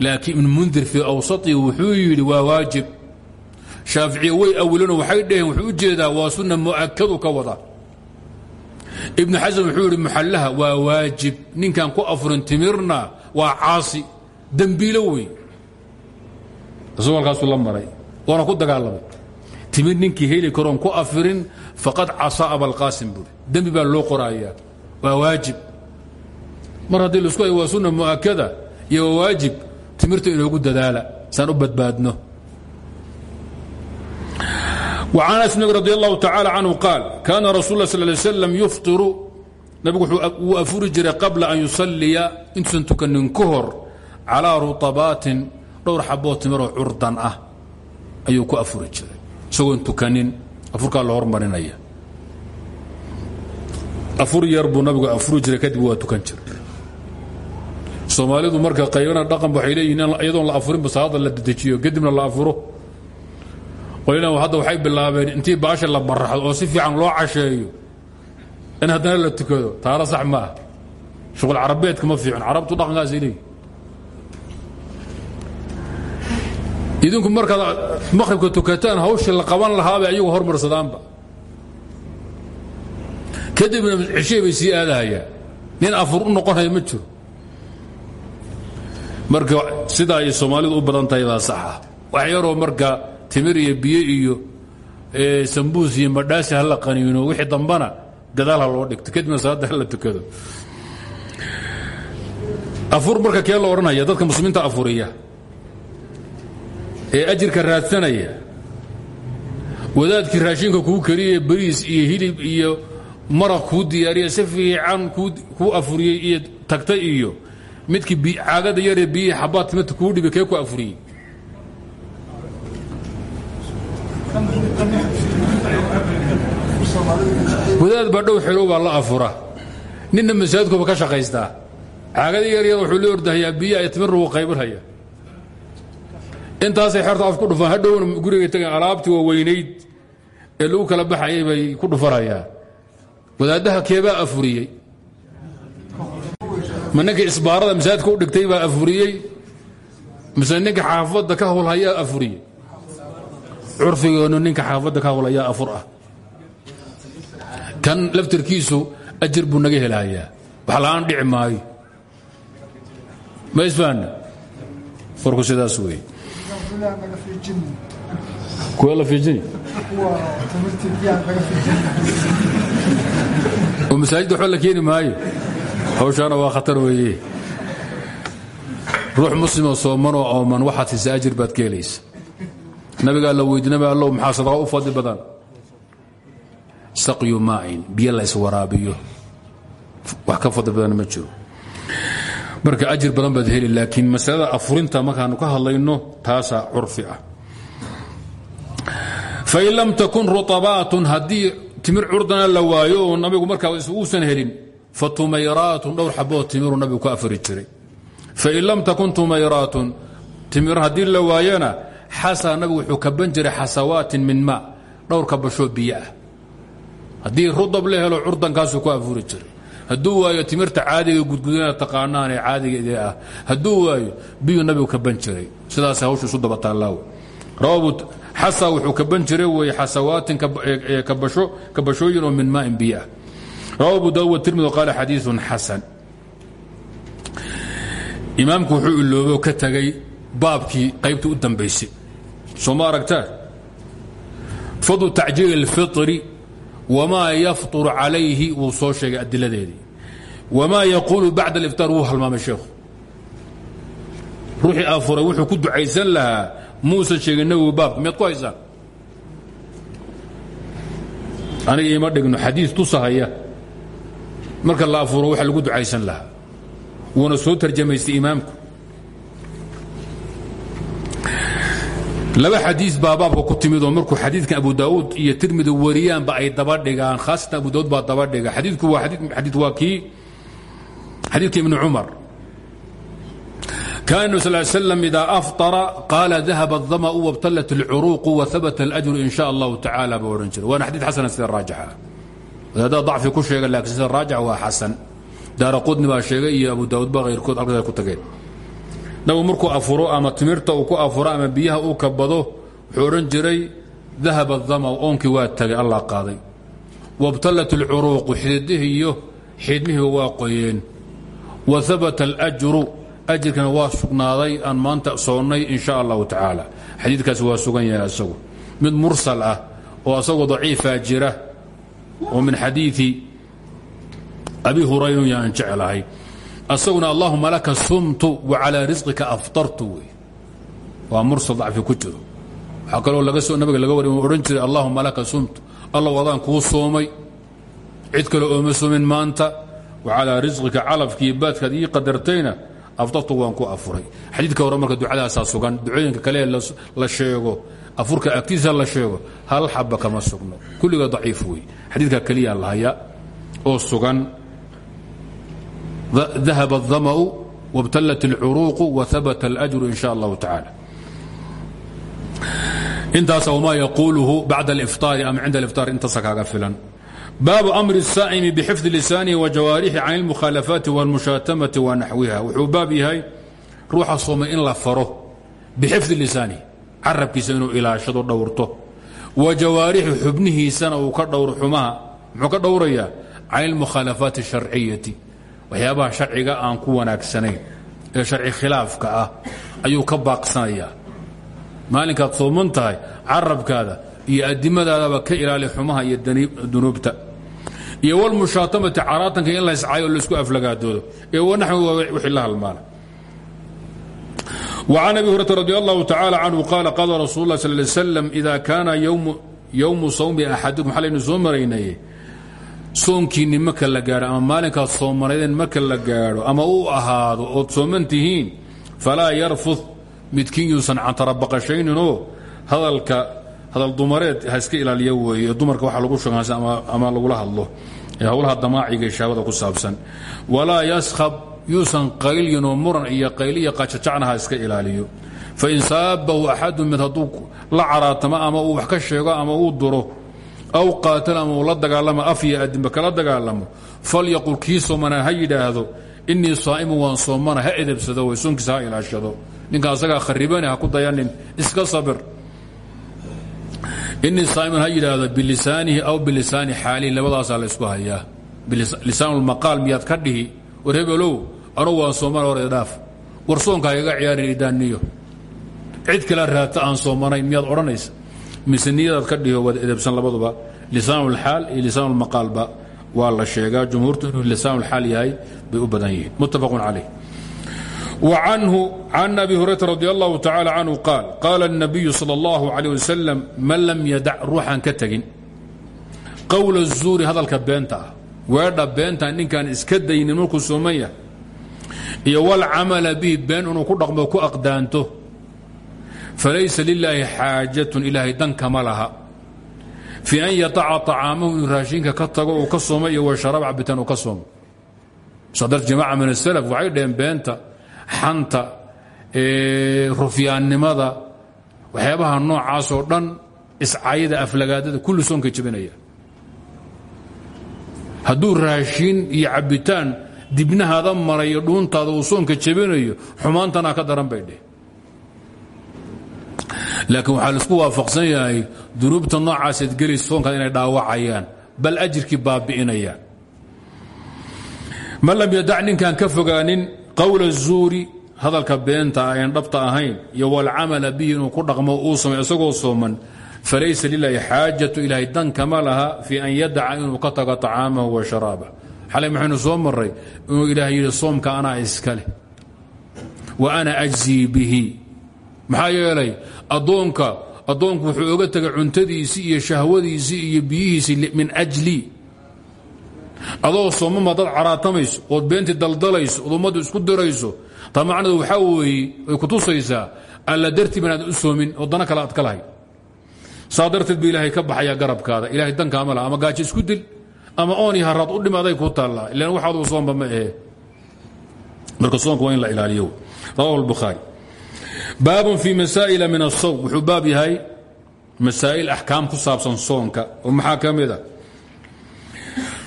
Laakiin ibn mundir fii awsaطi wuxuu yidhi waa waajib. Shaaficiye way awileenoo waxay dhaheen wuxuu u jeedaa waa sunna mu'akadu ka wada. Ibnu xasan wuxuu yidhi muxallaha waa waajib. Ninkaan ku afurin timirna waa caasi. Dembiilo wey rasuulkaasuu la maray. Waana ku dagaalamay. Timi ninkii heli karoon ku afirin faqad casaa abalqaasim buuri dembi baa loo qoraayaa waa waajib. Mar haddii la isku hay waa sunna mu'akada iyo waa waajib timirta inoogu dadaala. Saan u badbaadno. An anas bn radi allahu tacaala canhu qaal kaana rasul la sal lay slam yuftiru nabigu wuu afuri jiray qabla an yusalliya intuusan tukanin ka hor calaa rutabaatin dhowr xaboo timiroo ah. Ayuu ku afuri jiray. Isagoon tukanin afurkaa la hormarinaya. Afur yar nabigu afuri jiray kadib waa tukan jiray. Soomaalidu marka qaybana dhaqanba waxay leeyihiin iyadoon la afurinba salaada la dedejiyo kadibna la afuro. Hadda waxay bilaabeen intii baasha la baraxdo oo si fiican loo casheeyo in haddana la tukado taalo sax ma ah shuqul carabeedka ma fiican carabtu dhaqankaasay leeyihiin idinku markaad maqhribka tukataan hawshii la qaban lahaabay ayagu hormarsadaanba. Kadibna cishey bay sii aadahayaan. Nin afur u noqonaya ma jiro. Marka sidaa ay soomaalidu u badan tahay baa saxa. Wax yaroo marka timir iyo biyo iyo sambuus iyo madhaasi ha la qaniino wixii dambana gadaal ha loo dhigto kadibna salaadda ha la tukado. Afur marka kee la odhanaya dadka muslimiinta afuriya ee ajirka raadsanaya wadaadkii raashinka kuu kariye bariis iyo hilib iyo maraq kuu diyaariya si fiican kuu afuriyey iyo tagta iyo midkii caagada yaree biyihii xabaad timirta kuu dhibay kee ku afuriyey wadaad baa dhow xelow baa la afura. Ninna masaajidkuba ka shaqaystaa. Caagada yaryar wuxuu la ordahayaa biyaha iyo timirna wuu qaybinhaya intaasay xerta af ku dhufaan hadhowna gurigay tagan alaabtii waa weynayd ee lagu kala baxayay bay ku dhufanayaan wadaaddaha keebaa afuriyey? Ma isbaarada masaajidka u dhigtay baa afuriyey? Mise ninka xaafadda ka howlhayaa afuriyey? Curfigoonu ninka xaafadda ka howlayaa afur ah kan laftirkiisu ajir buu naga helayaa. Wax la'aan dhici maayo. Ma isfahanna warku sidaas weeye. Kuwa la fiijini? Oo masaajidda waxba la keeni maayo. Hawshaana waa khatar weeye. Ruux muslimoo soomanoo ooman waxaad siisa ajir baad ka helaysa nabigaa la weydiinaba allow maxaa sadaqa u fadli badan saqyu maa'in biyo la iswaraabiyo. Wax ka fadli badan ma jiro. Marka ajir badan baad heli laakiin masalada afurinta markaanu ka hadlayno taasaa curfi ah. Fain lam takun ruطabaatun haddii timir curdana la waayo oo nabigu markaa uusan helin fa tumayraatun dhowr xaboo timiruu nabigu ku afuri jiray. Fain lam takun tumayraatun timir haddii la waayana xasa nabigu wuxuu kaban jiray xasawaatin min maa dhowr kabashoo biyo ah haddii rudab la helo curdankaasuu ku afuri jiray. Hadduu waayo timirta caadiga gudgudana taqaanaan ee caadiga ah hadduu waayo biyuu nabigu kaban jiray. Sidaas hawshu isu daba taallaawe xasa wuxuu kaban jiray wey xasawaatin kabashooyin oo min maain biyo ah rawa abu daawud tirmidi qaala xadiiun xasan. Imaamku wuxuu iloobo ka tagay baabkii qaybtii u dambaysay. Soo ma aragtaa? Fadlu tacjiil اlfiri wmaa yafطur calayhi wuu soo sheegay adiladeedii. wmaa yaquulu bacda اliftaar wuu halmaamay sheekhu ruuxii afuray wuxuu ku ducaysan lahaa muusan sheegin nabigu baabka miyaad ku haysaan aniga ima dhigno xadiis tusahaya marka la afuro waxa lagu ducaysan lahaa wuuna soo tarjamaystay imaamku laba xadiis baa baabka ku timidoo markuu xadiidkan abu daauud iyo tirmidi wariyaanba ay daba dhigaan khaasatan abu daud baa daba dhiga xadiiku waa kii xadiidka ibni cumar كان النبي صلى الله عليه وسلم إذا أفطر قال ذهب الظمأ وابتلت العروق وثبت الأجر إن شاء الله تعالى بورن جر وأنا حديث حسن سيد الراجحة هذا ضعف كل شيء لكن سيد الراجح هو حسن دار قدني بaa sheegay iyo abu daawud ba hayrkood halkaas ku tageen nabigu markuu afuro ama timirta uu ku afuro ama biyaha uu kabado wuxuu odhan jiray dahaba damaw onki waa tagay allah qaaday. Wabtallat alcuruuqu xididihii iyo xidhnihiiba waa qoyeen. Wa habata alajru ajirkana waa sugnaaday aan maanta soonay in sha allahu tacaala. Xadiidkaasi waa sugan yahay isagu mid mursal ah oo asagoo daciifaa jira oo min xadiii abi hurayrun yaan jeclahay asaguna allahuma laka sumtu wa calaa risqika aftartu wey. Waa mursal dacfi ku jiro. Waxaa kaloo laga soo nabiga laga wari odhan jiray allahuma laka sumtu. Alla wadaan kuu soomay. Cid kale ooma soomin maanta wa calaa risqika calafkii baadkaad ii qadartayna aftartu waan ku afuray. Xadiidka hore marka ducadaasaa sugan ducooyinka kale la sheego afurka agtiisa la sheego hal xaba kama sugno. Kulliga daciif wey. Xadiidka keliya la haya oo sugan ذهب الظمأ وابتلت العروق وثبت الأجر إن شاء الله تعالى intaas وma يقuله بعد الإفطاaر أم عند الإفطاar intaasa kaaga filan baabu أمر الsاa'م بxفظ لسانه وجawاarixi عن المkhالفaaت والمuشhaaتمaةi وnaxوiha wuxuu baab yahay ruuxa soomay in la faro bxifظi لisaanihi carabkiisa inuu ilaashado dhowrto wa jawaarixi xubnihiisana uu ka dhowro xumaha muxuu ka dhowrayaa can اlmukhaalafaaت الشharciyaةi waxyaabaha sharciga aan ku wanaagsanayn ee sharci khilaafka ah ayuu ka baaqsanayaa maalinkaad sooman tahay carabkaada iyo adimadaadaba ka ilaali xumaha iyo dunuubta iyo wlmushaatamati caraatanka in layscayo laisku aflagaadoodo ee wanaxwi wixii la halmaala وعن أبي هريرة رضي الله تعالى عنه قال قال رسول الله صلى الله عليه وسلم إذا كان يوم, يوم صوم أحدكم حalaynu soo maraynay soonkiinni marka la gaadho ama maalinkaad soomanaydeen marka la gaadho ama uu ahaado ood sooman tihiin falaa yarfud midkiin yuusan cantarabaqashayninoo hadalka hadal dumareed ha iska ilaaliya weeye. Dumarka waxa lagu shaqaansa ama lagula hadlo. Ee howlaha damaaciga shaabada ku saabsan. Walaa yaskhab yuusan qaylyin oo muran iyo qayliya qajajacna ha iska ilaaliyo. Fain saabahu axadu mid hadduu la caraatamo ama uu wax ka sheego ama uu duro aw qaatala ama uu la dagaalamo afya adimba kala dagaalamo. Falyaqul kii soomana ha yidhaahdo inii saa'imu waan soomana ha edebsado way soonkiisa ha ilaashado. Ninka asagaa kharibani ha ku dayanin iska sabir. Inii saa'imun ha yidhaahdo bilisaanihi aw bilisaani xaalihi labadaasaa la ysku hayaa. Lisaanulmaqaal miyaad ka dhihi war hebelow anugu waan soomana hor dhaaf war soonka haiga ciyaarin idaaniyo cid kala raata aan soomanayn miyaad odhanaysa mise niyadaad ka dhiho waad edebsan labaduba lisaanulxaal iyo lisaanulmaqaalba waa la sheegaa jumhuurtu inuu lisaanulxaal yahay bay u badan yihiin muttafaqun calayh وعنه عن أبي هريرة رضي الله تعالى عنه قال قال النبي صلى الله عليه وسلم من لم يدع روحا كتجن قول الزور هذا الكبينتا ويرد بينتا إن كان اسكدين ملك السومية والعمل falaysa lilaahi xaajatun ilaahay dankama laha fii an yaaca acaamahu inuu raashinka ka tago uu ka sooma iyo washarab cabitaan uu ka sooma sadar jamaaca min asalaf waxay dhaheen beenta xanta rufyaannimada waxyaabaha noocaasoo dhan iscayada aflagaadada kulli soonka jebinaya hadduu raashiin iyo cabitaan dibnahaada marayo dhuuntaada uu soonka jebinayo xumaantanaa ka daran bay dheh laakiin waxaa la isku waafaqsan yahay dunuubta noocaasad geli soonkan inay dhaawacayaan bal ajirkii baabi'inayaan. Man lam yadac ninkaan ka fogaanin qowla zuuri hadalka beenta ah dhabta ahayn iyo walcamala bihi inuu ku dhaqmo uu samay isagoo sooman falaysa lilaahi xaajatu ila dan kama laha fi an yadaca inuu ka tago طacaamahu wa sharaabah xalay maxaynu soo maray inuu ilaahay soomka anaa iska leh wa ana ajzii bihi maxaa yeelay addoonka addoonku wuxuu oga tegay cuntadiisii iyo shahwadiisii iyo biyihiisii min ajli. Adoo soomama dad caraatamayso ood beentii daldalayso ood ummaddu isku dirayso taa macnadu waxaa ku tusaysaa alla dartii banaad u oo dana kale aad ka lahay. Saa ka baxayaa garabkaada. Ilahay dankaama laha ama gaajo isku dil ama oon iyo u dhimaaday kuu taallaa. Ilan wax aduu soomba ma ahe. Marka soonka waa la ilaaliyo. Rawahu albukhaari baabun fii masaa'ila min asawm wuxuu baab yahay masaa'il axkaam ku saabsan soonka oo maxaa ka mid a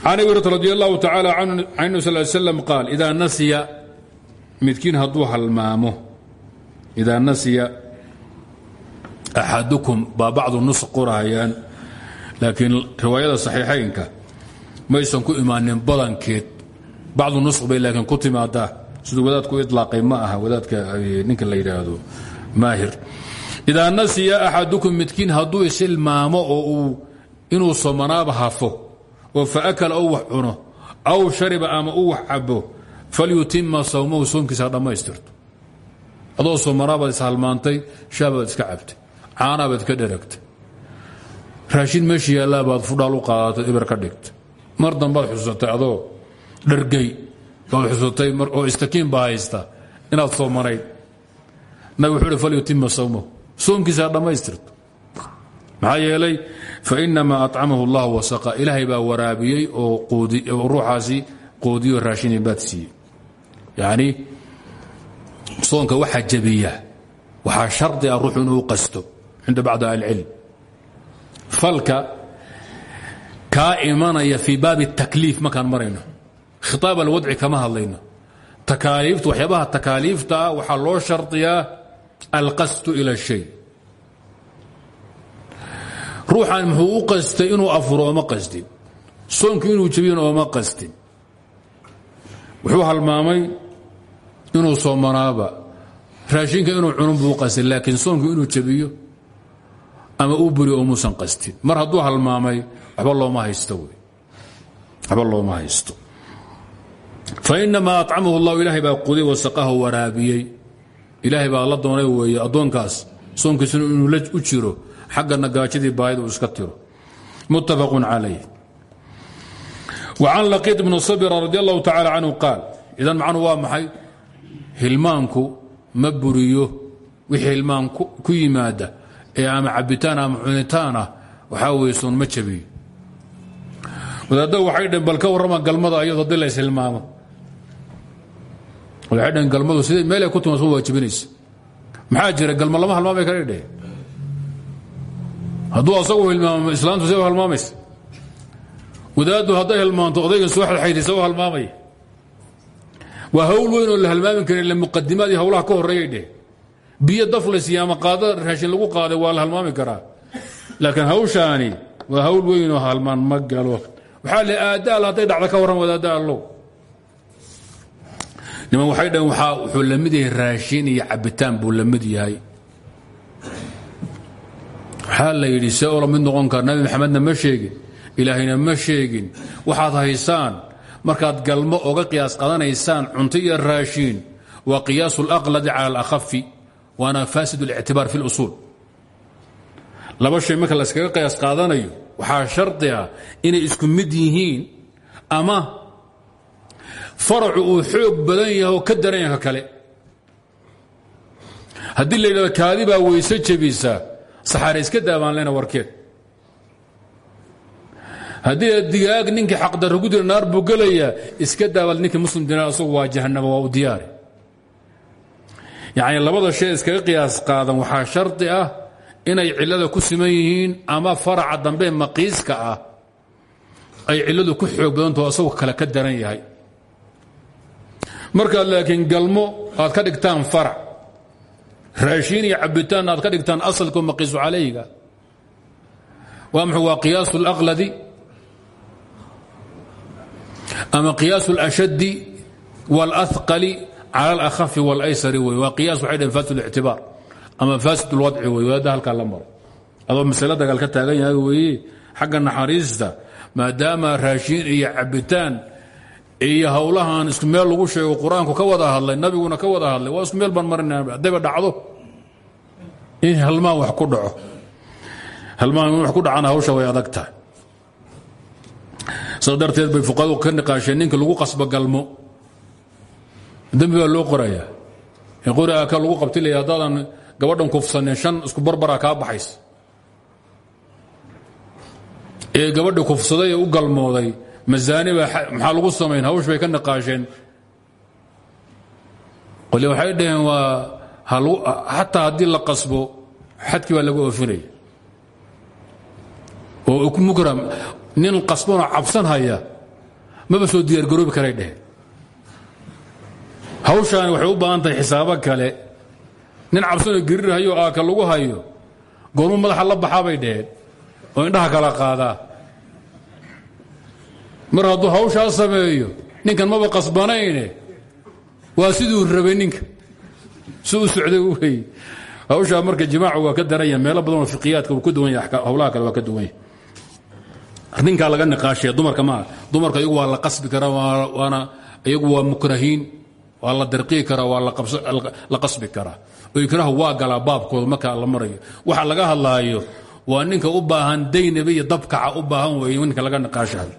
can abi hurata radi allahu tacaala can nabi sal slam qaal idaa nasiya midkiin hadduu halmaamo idaa nasiya axadukum baa bacdu nus qorahayaan laakiin riwaayada saxiixaynka maysan ku imaanin badankeed bacdu nusq bay laakiin ku timaadaa siduu wadaadku ilaaqay ma aha wadaadka ninka la yidhaahdo maahir. Idaa nasiya axadukum midkiin hadduu isilmaamo oo uu inuu somanaaba hafo oo faakala ou wax aw shariba ama uu wax cabo falyutima sawmahu soomkiisa ha dhammaystirto. Adoo somanaabaad ishalmaantay shaabaad iska cabtay caanaabaad ka dheragtay. Raashin meesha yaallaabaad fudhaal u qaadatay eber ka dhigtay mar dambaad xusatay adoo dhargey baad xusatay oo istakiin baa haysta. Inaad soomanayd nabig wuxuu uhi falyutima sawmahu. Soomkiisa ha dhammaystirto. Maxaa yeelay fainamaa acamahu اllah wasaqa. Ilaahay baa waraabiyey oo ruuxaasi qoodiyo raashini baad siiyey. Soonka waxaa jabiya. Waxaa shardi ah ruuxu inuu qasto cinda bacdi ahlicilm falka kaa imanaya fii baabi اtakliif markaan marayno khitaab alwadci kama hadlayno. Takaaliifta waxyaabaha takaaliifta ah waxaa loo shardiyaa alqasdu ila الshay ruuxan muxuu u qastay inuu afuro ooma qastin soonkii inuu jebiyona ooma qastin wuxuu halmaamay inuu soomanaaba raashinka inuu cunun buu qastay laakiin soonkii inuu jebiyo ama uu buriyo oomuusan qastin mar hadduu halmaamay waxba looma haysto wey. Waxba looma haysto fainamaa acamahu اllahu ilaahay baa quday wasaqahu waraabiyey. Ilaahay baa la doonay weeye addoonkaas soonkiisuna inuu u jiro xaggana gaajadii baahida uu iska tiro. Muttafaq calayh. وcan laqiid bn sabra radi allahu tacala canhu qaal idan macnuhu waa maxay? Hilmaanku ma buriyo wixii hilmaan ku yimaada ee ama cabitaan ama cunitaan ah waxaa weye soon ma jabiyo waxay dheen galmadu sidee meelay ku timaad soo waajibinaysa? Maxaa jira galma lama halmaamay kala dheh hadduu asagu hilmaamo islaantu see u halmaamaysa? Wadaaddu hadday hilmaanto odaygan soo xadxaydaysa u halmaamaya waa hawl weyn oo la halmaami karin ila muqadimaadii hawlaha ka horreeyay dheh. Biyo daflaysiya ama qaada raashin lagu qaaday waa halmaami karaa. Laakiin hawshaani waa hawl weyn oo halmaan ma galo waxaa le aadaal hadday dhacda ka warran wadaadda allow niman waxay dhaheen waxaa wuxuu la yahay raashin iyo cabitaan buu la yahay. Waxaa la yidhi see oo la noqon kara nabi maxamedna ma sheegin ilaahayna ma sheegin. Waxaad haysaan markaad galmo oga qiyaas qadanaysaan cunto iyo raashiin waa qiyaasu alaqladi cala alakhafi waana faasid اlictibaar fi اlusuul laba shay marka layskaga qiyaas qaadanayo waxaa shardi ah inay isku mid yihiin ama faracu uu xoog badan yahay oo ka daran yaha ka kale. Haddii la yidhahdo kaadi baa weyse jebisa saxaare iska daabaan lena warkeed. Haddii digaag ninkii xaqdarro ku dira naar buu gelayaa iska daabal ninkii muslim dina asagu waa jahannama waa u diyaari. Yacni labada shay iskaga qiyaas qaadan waxaa shardi ah inay cillada ku siman yihiin ama faraca dambe maqiiska ah ay cilladu ku xoog badantao asagu kale ka daran yahay markaad laakiin galmo aad ka dhigtaan farac raashiin iyo cabitaan aad ka dhigtaan asalka maqiisu calayga waa muxuu waa qiyaasu اlaqladi ama qiyaasu اlashaddi wاlأhqali cala اlakhafi wاlaysari wey waa qiyaas waxay dhaheen fasid اlictibaar ama fasid اlwadci wey waada halkaa la maro adoo masale dagaal ka taagan yahay weeye xagga naxariista maadaama raashiin iyo cabitaan iyo howlahan isku meel lagu sheego qur'aanku ka wada hadlay nabiguna ka wada hadlay waa isku meel baan marina haddayba dhacdo. In halmaan wax ku dhaco. Halmaan wax ku dhacana hawsha way adag tahay. Saa bay fuqadu ka niqaasheen ninka lagu qasbo galmo. Dembi baa loo qorayaa. In qori aka lagu qabtilaya haddaadan gabadhan kufsanin shan isku barbaraa kaa baxays ee gabadhi kufsaday ee u galmooday mazaani baa maxaa lagu samayn hawsh bay ka niqaasheen qole waxay dhaheen waa xataa haddii la qasbo xadkii baa lagu oofinaya oo mukram nin qasbanoo cabsan haya maba soo diyaargaroobi karay dheheen hawshaani waxay u baahan tahay xisaabo kale. Nin cabsanoo gariir hayo aaka lagu hayo goormu madaxa la baxaa bay dheheen oo indhaha kala qaadaa mar hadduu hawshaa sameeyo ninkan maba qasbanayne. Waa siduu rabay ninka. Si u socday wey hawshaa marka jimaacu waa ka daranya meelo badanoo fiqiyaadka uu ka duwan yahay hawlaha kale waa ka duwan yahay. Ninkaa laga niqaashaya dumarka maaha dumarka iyagu waa la qasbi karaa waana iyagu waa mukrahiin waa la darqii karaa waa la qasbi karaa oo ikraahu waa galaa baabkooda markaa la marayo. Waxa laga hadlaayo waa ninka u baahan daynaba iyo dabkaca u baahan weeye ninka laga niqaashayo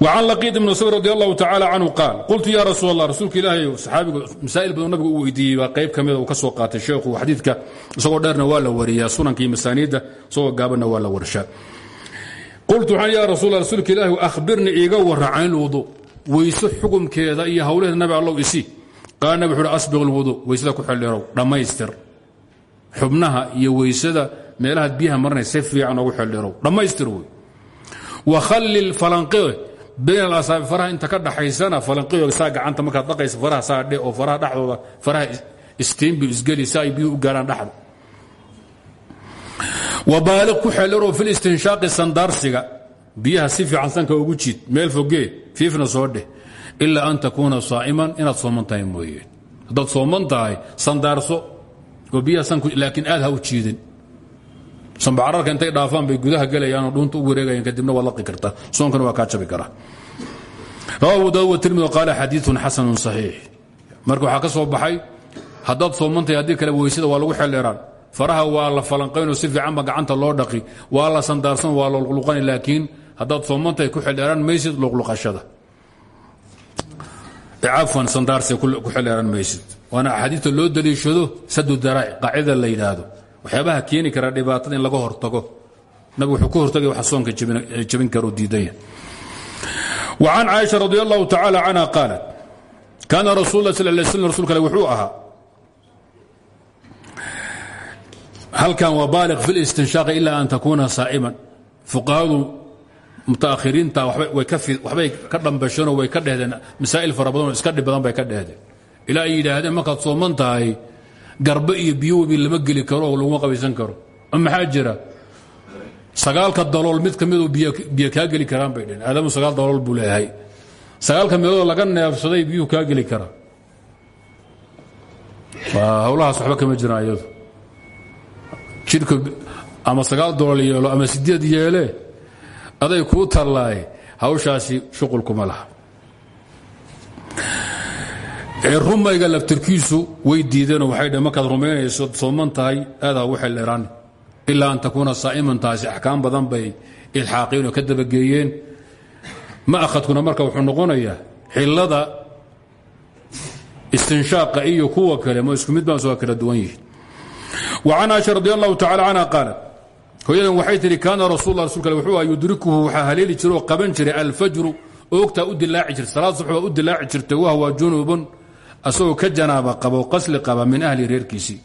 وعن لقيط بن مسعود رضي الله تعالى عنه قال قلت يا رسول الله رسولك إلهي صحابي مسائل بدون نبي ويدي وقيب كميدا وكسو قات الشيخ وحديثك سو دارنا ولا وريا سنن كي مسانيده سو غابنا ولا ورشا قلت يا رسول الله رسولك إلهي أخبرني إيغا ورعين الوضوء ويسو حكم كذا إيا هوله النبي الله يسي قال النبي حول أسبغ الوضوء ويسدا كحليرو دمايستر xubnaha iyo weysada meelahaad biyaha marnay si fiican ugu xildhiro dhammaystir wey wakhallil falanqiyo bayn alasaabi faraha inta ka dhaxaysana falanqiyo saa gacanta markaad dhaqaysa faraha saa dhe oo faraha dhexdooda faraha istiinbi isgeli si ay biyuhu u gaaraan dhexda wabaaliq ku xeldhiro fil istinshaaqi sandaarsiga biyaha si fiican sanka ugu jiid meel fogee fiifna soo dheh ilaa an takuuna saa'iman inaad sooman tahay mooyeen haddaad sooman tahay sanbacararka intay dhaafaan bay gudaha gelayaanoo dhuunta u wareegayaan kadibna waad laqi kartaa soonkana waa kaa jabi karaa rawa abu daawud watirmidi qaala xadiiun xasanun saxiix. Marka waxaa ka soo baxay haddaad soomantahay haddii kale weysada waa lagu xeldheeraan faraha waa la falanqaynoo si fiicanba gacanta loo dhaqi waa la sandaarsan waa luqluqani laakiin haddaad soomantahay ku xeldheeraan maysid luqluqashada. Cafwan sandaarsi ku xeldheeraan maysid. Waana axaadiista loo daliishado sadu daraac qaacida la yidhaahdo waxyaabaha keeni kara dhibaatada in laga hortago. Nabig wuxuu ka hortagay waxa soonka jebin eh, karo diidaya. Wa can caaisha radi allahu tacaala canha qaalat kaana rasul la sal lay slm rsulka ale wuxuu ahaa halkan waa baaliq fi listinshaaqi ila an takuuna saa'iman. Fuqahadu mutaakhiriinta waxbay ka dhambasheenoo way ka dhehdeen masaa'il fara iska dhib bay ka dhehdeen. Ilaa ay yidhaahdeen markaad sooman tahay garbe iyo biyo webi lama geli karo oo laguma qabaysan karo. Maxaa jira? Sagaalka dalool mid ka midoo biyo kaa geli karaan bay dheheen aadamu sagaal dalool buu leeyahay. Sagaalka meelood laga neefsaday biyuhu kaa geli karaa hawlahaas waxba kama jiraan iyadu. Ama sagaal dalool yeelo ama sideed yeele aday kuu tallaaye hawshaasi shuqulkuma laha rumayga laftirkiisu way diideen waay dheen markaad rumaynayso sooman tahay aadaa u xildhiran ilaa an takuuna saa'iman taasi axkaam badan bay ilxaaqeen oo ka dabageeyeen. Ma'hadkuna marka wuxuu noqonayaa xillada istinshaaqa iyo kuwa kale ma isku mid baas waa kala duwan yihiin. Wa can aisha radi allahu tacala canha qaalat hooyadan waxay tihi kaana rasulla rasulk wuxuu yudrikuhu waxaa haleeli jira oo qaban jiray alfajru oogtaa u dilaaci jirta salaad suxbaa u dilaaci jirtay wahwa junubun asagoo ka janaaba qaba oo qasli qaba min ahli reerkiisii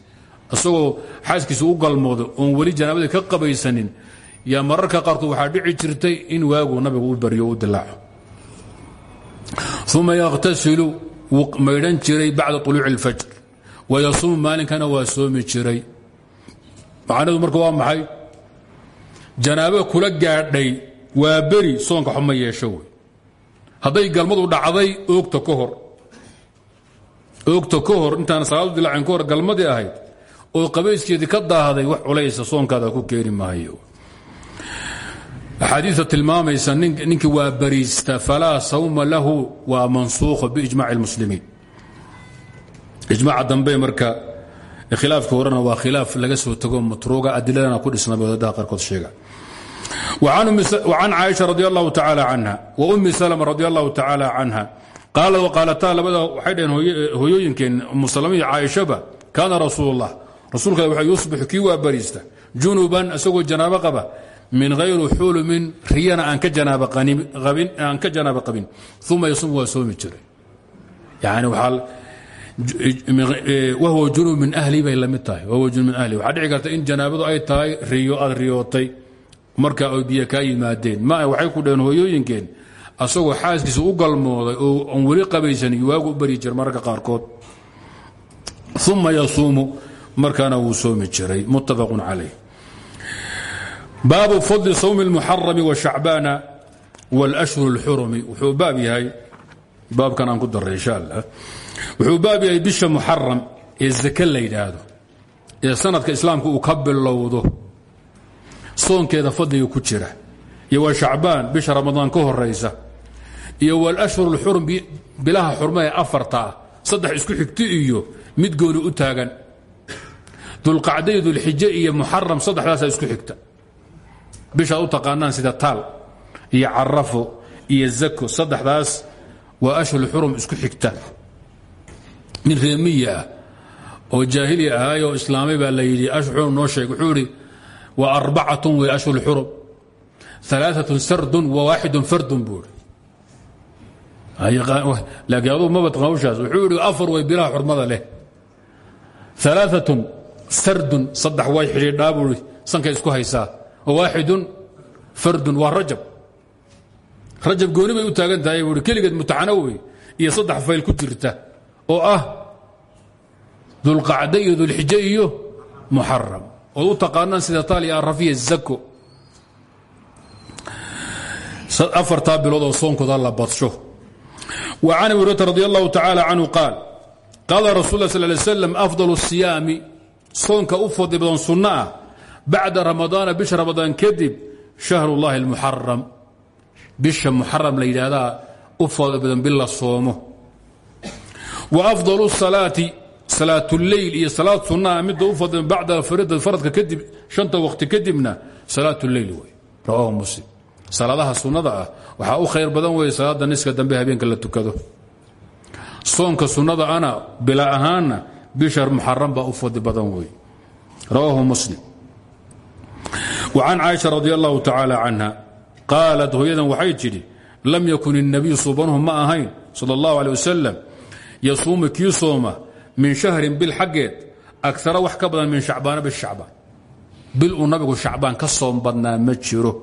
asagoo xaaskiisa u galmoodo oon weli janaabadii ka qabaysanin yaa mararka qaarkood waxaa dhici jirtay in waagu nabigu u baryo u dilaaco uma yakhtasilu wuu maydhan jiray bacda uluuci اlfajr wayasuumu maalinkana waa soomi jiray. Macnadu marka waa maxay? Janaabo kula gaadhay waa beri soonka xuma hadday galmadu dhacday oogta ka hor oogta ka hor intaan salaadu dilaacin ka hor galmadii ahayd oo qabayskeedii ka daahday wax culaysa soonkaada ku keeni maayo axaadiia tilmaamaysa ninkii waa bariista falaa sawma lahu waa mansuukho biijmac اlmuslimiin ijmaca dambe marka khilaafka horena waa khilaaf laga soo tago matruuga adiladana ku dhisnaba wadadaha qaarkood sheega وcan caaisha radi allahu tacala canha وumi slma radi allahu tacala canha qaala waqaalataa labada waxay dhaheen hooyooyinkeen umu salama iyo caaishaba kaana rasuul اllah rasuulka w yusbixu kii waa bariista junuban isagoo janaabo qaba. Min hayri xulumin riyana aan ka janaaba qabin uma yasum waa soomi jiray. Yani wahwa junub min ahli bay la mid tahay. Wahwa junub min ahli. Waxaa dhici karta in janaabadu ay tahay riyo aad riyootay. Marka ay biyo kaa yimaadeen. Ma waxay ku dhaheen hooyooyinkeen asagoo xaaskiisa u galmooday oo aan weli qabaysan waagu u bari jira mararka qaarkood uma yasuumu markaana wuu soomi jiray muttafaqun calayh baabu fadli sawmi اlmuxarami washacbaana wاlashhur اlxurumi wuxuu baab yahay baabkan aan ku daray insha allah wuxuu baab yahay bisha muxaram ee zake la yidhaahdo ee sanadka islaamka uu ka bilowdo soonkeeda fadliga ku jira iyo waa shacbaan bisha ramadaan ka horaysa iyo wاlashhur اlxurum bilaha xurma ee afarta ah saddex isku xigto iyo mid gooni u taagan. Dulqacday dulxije iyo muxaram saddexdaasa isku xigta. Bishaad u taqaanaan sida taal iyo carafo iyo zako saddexdaas waa ashhur xurum isku xigta. Nin reemiya ah oo jaahili ahaay oo islaamay baa la yidhi xurum noo sheeg. Wuxuu idhi waa arbacatun wey ashhur xurum alaaatun sardun wa waaxidun fardun buu laakiin aduu maba taqaawshaas wuxuu idhi afar way bilaha xurmada leh alaaatun sardun saddex way xidhiidhaa buui sankay isku haysaa waaxidun fardun waa rajab rajab gooni bay u taagan tahay buui keligeed mutaxanawey iyo saddex fayl ku jirta oo ah dulqacda iyo dulxije iyo muxaram ood u taqaanaan sida taal iyo arafiya zako afartaa bilood oo soonkooda la badsho. Wa can abi hurayrata radi allahu qaal qaala rasul la sal ly slam afdal soonka u fadli badan sunno ah ramadaana bisha ramadaan kadib shahrullahi almuxaram bisha muxaram la u fadli badan bil soomo. Wa afdal salaati salaatuleyl iyo salaad sunnaha ah, midda u fadli bacda faradka kadib shanta waqti kadibna salaat leyl wey rawaahu muslim salaadaha sunnada ah waxaa u khayr badan weeye salaada niska dambe habeenka la tukado soonka sunnada ana bila ahaanna bisha muxaram baa u fadli badan wey rawaahu muslim وcan caaisha radi allahu tacaala canha qaalat hooyadan waxay tidhi lam yakun الnabiyu suubanuhu ma ahayn sal اllahu alيه wasalam yasuumu kii sooma min shahrin bil xaggeed agara wax ka badan min shacbaana bish shacbaan bil uu nabigu shacbaan ka soom badnaa ma jiro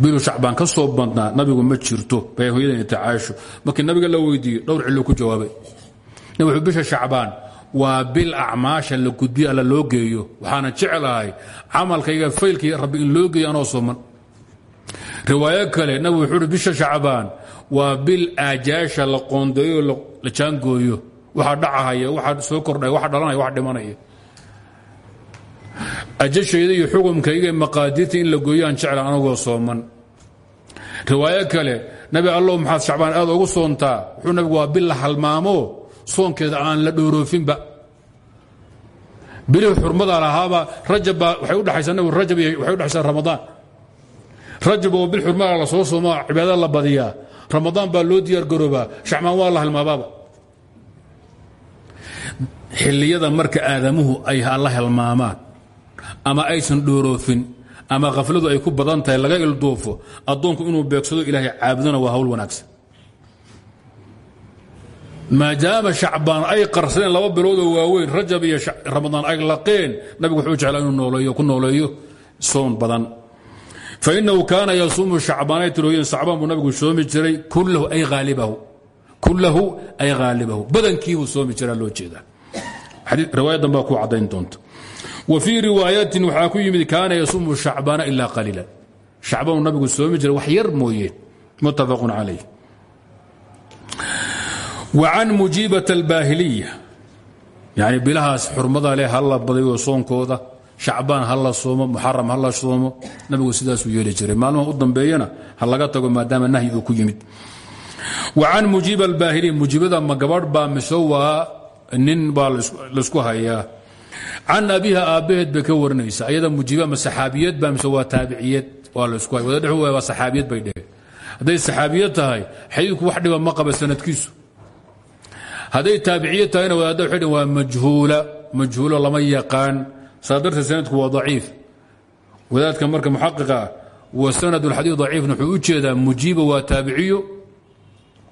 biluu shacbaan ka soo badnaa nabigu ma jirto. Bay hooyadan ita caaisho markii nabiga la weydiiyey dhowr cillo ku jawaabay. Wuxuu bisha shacbaan waa bil acmaasha la gudbiyo alla loo geeyo. Waxaana jeclahay camalkayga faylkii rabbi in loo geeyo anoo sooman. Riwaayo kale nabigu wuxuu bisha shacbaan waa bil aajaasha la qoondeeyo la jaangooyo. Waxa dhacahaya waxa soo kordhaya waxa dhalanaya waxa dhimanaya ajashayda iyo xukumkayga maqaadiirta in la gooyo aan jecla anagoo sooman. Riwaayo kale nabi allow maxaad shacbaan aad ugu soontaa wuxuu nabigu waa bil la halmaamo soonkeeda aan la dhooroofinba bilihii xurmada lahaaba rajabba waxay udhexaysaa nabigu rajab iyo waxay udhexaysaa ramadaan. Rajab oo bil xurmada la soo soomo cibaadada la badiyaa. Ramadaan baa loo diyaar garoobaa shacbaan waa la halmaabaaba xilliyada marka aadamuhu ay alla halmaamaan ama aysan dhooroofin ama khafladu ay ku badan tahay laga ilduufo addoonku inuu beegsado ilaahay caabudona waa hawl wanaagsan. Maadaama shacbaan ay qarsadeen laba biloodoo waaweyn rajab iyo ramadaan ay laqeen nabigu wuxuu jeclaa inuu nooleeyo ku nooleeyo soon badan. Fainahu kaana yasuumu shacbaanay tirooyeen sacbaan buu nabigu soomi jiray kullahu ay haalibahu kullahu ay haalibahu badankiibuu soomi jiraa loo jeedaa. Riwaayadan baa ku caddayn doonta wa fii riwaayatin waxaa ku yimid kaana yasuumu shacbaana ilaa qaliila shacbanu nabigu soomi jiray wax yar mooye muttafaqun calayh. Wa can mujiibat albaahiliya yani bilahaas xurmada leh ha la badayo soonkooda shacbaan ha la soomo muxaram ha la soomo nabigu yeeli jiray. Maalmaha u dambeeyana ha laga tago maadaama nahyi ku yimid. Wa can mujiiba albaahiliya mujiibada ma gabadh baa mise nin baa la isku hayaa can abiha aabbaheed bay ka ayada mujiib ama ba mise waa taabiciyad waa la isku wada dhexu waa saxaabiyad bay dheheen hadday saxaabiyad tahay xadiidku wax dhiba ma qaba sanadkiisu. Hadday taabiciyad tahayna wadaadda waxay dhhen waa majhuula majhuulo lama yaqaan. Saa sanadku waa daciif. Wadaadka marka muxaqiqa ah, wa sanad alxadiid daciifna wuxuu u jeedaa mujiiba waa taabiciyo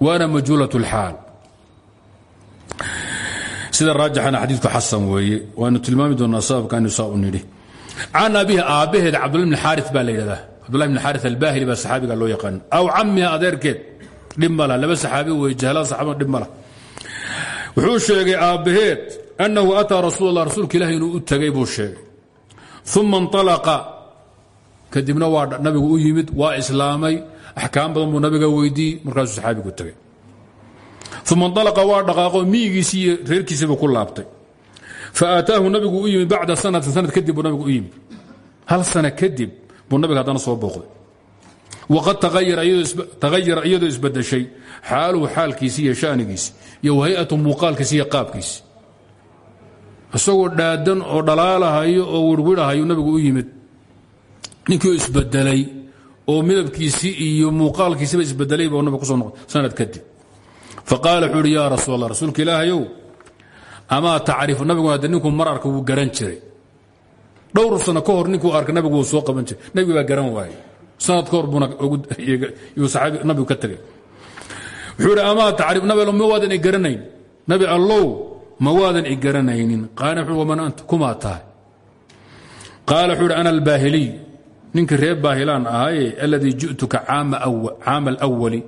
waana majhuulat اlxaal sida raajixana xadiidku xasan weeye waanu tilmaami doonaa sababka anu saa u nidhi. Can abihi aabbaheed cabdullah bn xaari baa la yidhahdaa. Cabdullahi bn xaari albahili baa saxaabiga loo yaqaan. Aw camiha adeerkeed dhib ma lah laba saxaabi wey jahlada saxaabada dhib ma lah wuxuu sheegay aabbaheed annahu ataa rasuul allah rasuulka ilahi inuu u tegay buu sheegay. Uma inطalaqa kadibna waa nabigu u yimid waa islaamay axkaam badan buu nabiga weydiiyey markaasuu saxaabigu tegay uma inطalaqa waa dhaqaaqo miyigiisii iyo reerkiisiibu ku laabtay faataahu nabigu u yimid bacda sanatin sanad kadib buu nabigu u yimid hal sana kadib buu nabiga haddana soo booqday waqad tagayara iyadoo isbadashay xaaluhu xaalkiisi iyo shanigiisi iyo wahayatu muuqaalkiisi iyo qaabkiisi isagoo dhaadan oo dhalaalahayo oo wirwidhahayu nabigu u yimid ninkii isbedelay oo midabkiisii iyo muuqaalkiisiba isbedelay buu nabiga ku soo noqday sanad kadib faqaala wuxuu uhi yaa rasuul allah rasuulka ilaahayow amaa tacrifu nabiguna hadde ninkuu mar arka wuu garan jiray? Dhowr sano ka hor ninkuu arka nabigu wuu soo qaban jiray. Nabigu baa garan waayey sanad ka hor buuna nabigu ka tegay wuxuu idhi amaa tacrif nabi ma waadan i garanayn? Nabi allow ma waadan i garanaynin? Qaala wuxuu waman anta? Kumaa tahay. Qaala wuxuu idhi ana albaahiliy ninkii reer baahilaan ahaye alladii ji'tuka caama alawali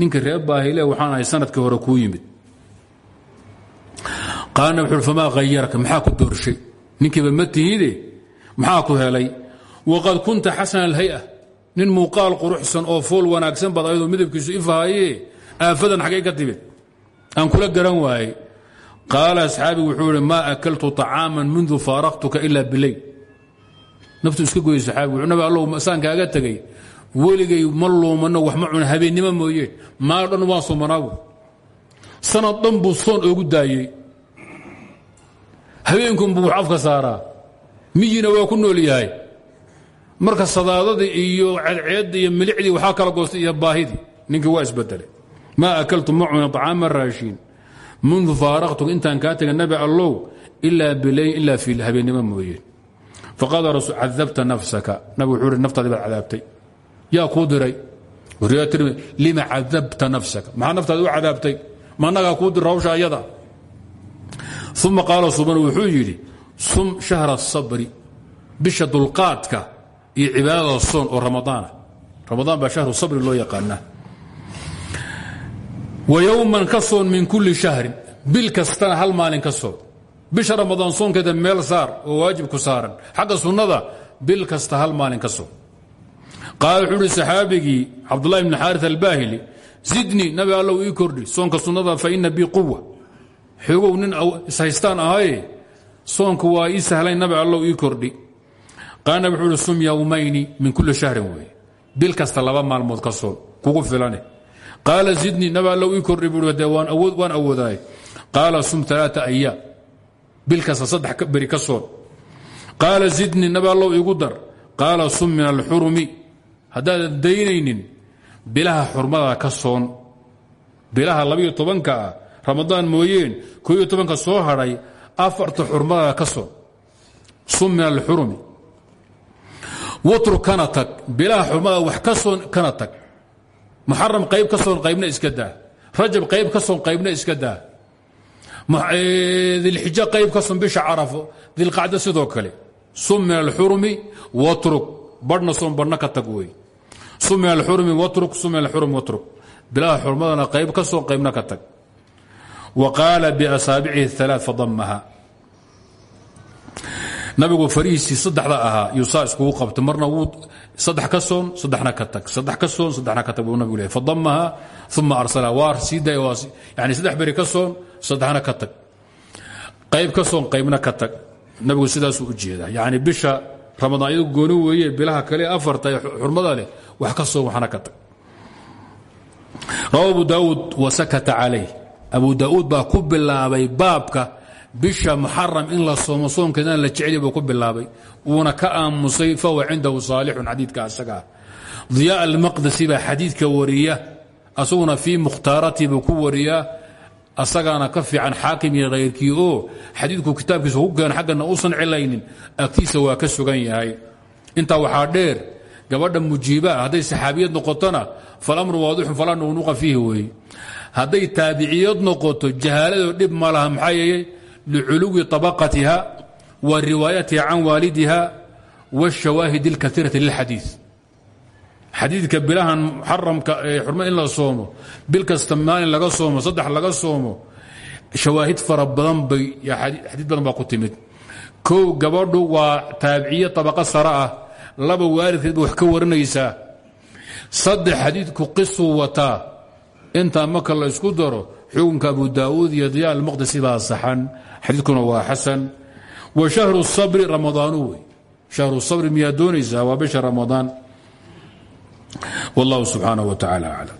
ninkii reer baahile waxaan ahay sannadkii hore kuu yimid. Qaalna wuxuu famaa maxaa ku doorshay? Ninkiiba ma tihide? Maxaa ku helay? Waqad kunta xasana alhay-a. Nin muuqaal quruxsan oo fool wanaagsan baad midabkiisu ifahaye aafadan xaggay ka timid. Aan kula garan waaye qaala asxaabigu wuxuu ihi akaltu طacaaman mundu faaraqtuka ila bileyl naftu iska goyey saxaabigu wuxuu nabi allow saan kaaga tegay weligay ma luumanno wax ma cuna habeennimo mooye. Maal dhan waan soomanaabu sanad dhan buu soon oogu daayey. Habeenkunbuu wax afka saaraa. Miyina waa ku nool yahay. Marka sadaadadii iyo ceedceeddii iyo milicdii waxaa kala goostay iyo baahidii. Ninkii waa isbedelay. Maa akaltu ma cuna طacaama raashiin. Mundu faaraqtuka intaan kaa tega nabi allow ilaa bilayn ilaa fi habeennimo mooye. Faqaala rasul cadabta nafsaka. Nabig wuxuu ihi naftaadii baad cadaabtay yaa kuu diray. Lima cadabta nafsaka? Maxaa naftaad u cadaabtay? Managaa kuu dira hawsha ayada uma qaala suban wuxuu yidhi sum shahra sabri bisha dulqaadka iyo cibaadada soon oo ramadaana. Ramadaan baa shahru sabri loo yaqaanaa. Wa yowman ka min kulli shahrin bil kastana hal maalin ka soon. Bisha ramadaan soonkeeda meel saar oo waajibku saaran. Xagga sunnada bil kasta hal maalin ka qaala wuxuu uhi saxaabigii cabdullahi bni xaaris albaahili zidnii nabi allow ii kordhi soonka sunnada fa ina bii quwa xoogow nin ishaystaan ahaye soonka waa ii sahlayn nabi allow ii kordhi. Qaana wuxuu uhi sum yowmayni min kulli shahrin wey bil kasta laba maalmood ka soon kugu filane. Qaala zidnii nabi allow ii kordhi buu de waan awoodaay qaala sum alaaa ayaam bil kasta saddex beri ka soon. Qaala zidnii nabi allow igu dar. Qaala sum min alxurumi haddaadan daynaynin bilaha xurmada ka soon bilaha labayo tobanka ah ramadaan mooyeen ko iyo tobanka soo hadhay afarta xurmada ka soon. Sum min alxurumi watruk kana bilaha xurmada wax ka soon kana tag. Qayb ka soon qaybna iska rajab qayb ka soon qaybna iska daa. Dilxijo qayb ka soon bisha carafo dilqacdo sidoo kale. Sum min alxurumi watruk badhna soon badhna ka tag sum min alxurumi watruk sum min alxurumi watruk. Bilaha xurmadana qayb ka soon qaybna ka tag. Wa qaala biasaabicihi alaa fadamaha nabigu farihiisii saddexda ahaa yuusaa iskugu qabta marna wuu saddex ka soon saddexna ka tag. Saddex ka soon saddexna ka tag buu nabigu leeyahy fadamaha uma arsalaha waa sii daaya waa yani saddex beri ka soon saddexna ka tag. Qayb ka soon qaybna ka tag. Nabigu sidaasuu u jeedaa. Yani bisha ramadaan iyadu gooni weeye bilaha kale afarta ee xurmada leh wax ka soon waxna ka tag. Rawa abu daawuud wasakata calayh abu daa'uud baa ku bilaabay baabka bisha muxaram in la soomo soonkeedana la jeceliy buu ku bilaabay. Wuuna ka aamusay fahuwa cindahu saalixun xadiidka asagaa diyaa almaqdisi baa xadiidka wariya asaguna fii mukhtaaratii buu ku wariyaa asagaana ka fiican xaakim iyo khayrkii oo xadiidku kitaabkiisa ku keen xaggana uusan cilaynin agtiisa waa ka sugan yahay. Intaa waxaa dheer gabadha mujiibaa hadday saxaabiyad noqotona falamru waadixun falaa nuqnuqa fiihi weeye hadday taabiciyad noqoto jahaaladoo dhib ma laha maxaa yeeyey لculuwi طabaqatiha wa riwaayatiha can waalidiha wالshawaahid اlkaiirati lilxadiiث xadiidka bilahan muxaramka xurma in la soomo bil kasta maalin laga soomo saddex laga soomo shawaahid fara badan bay xadiid badan baa ku timid kow gabadhu waa taabiciye طabaqo sare ah laba waalidkeed ba wax ka warinaysaa saddex xadiidku qisuu wataa. Intaa marka la isku daro xukunka abu daauud iyo diya almaqdisi baa saxan. Xadiidkuna waa xasan. Wa shahru sabri ramadaanu wey. Shahru sabri miyaa doonaysaa? Waa bisha ramadaan. Wallahu subxaanaه wa tacala aclam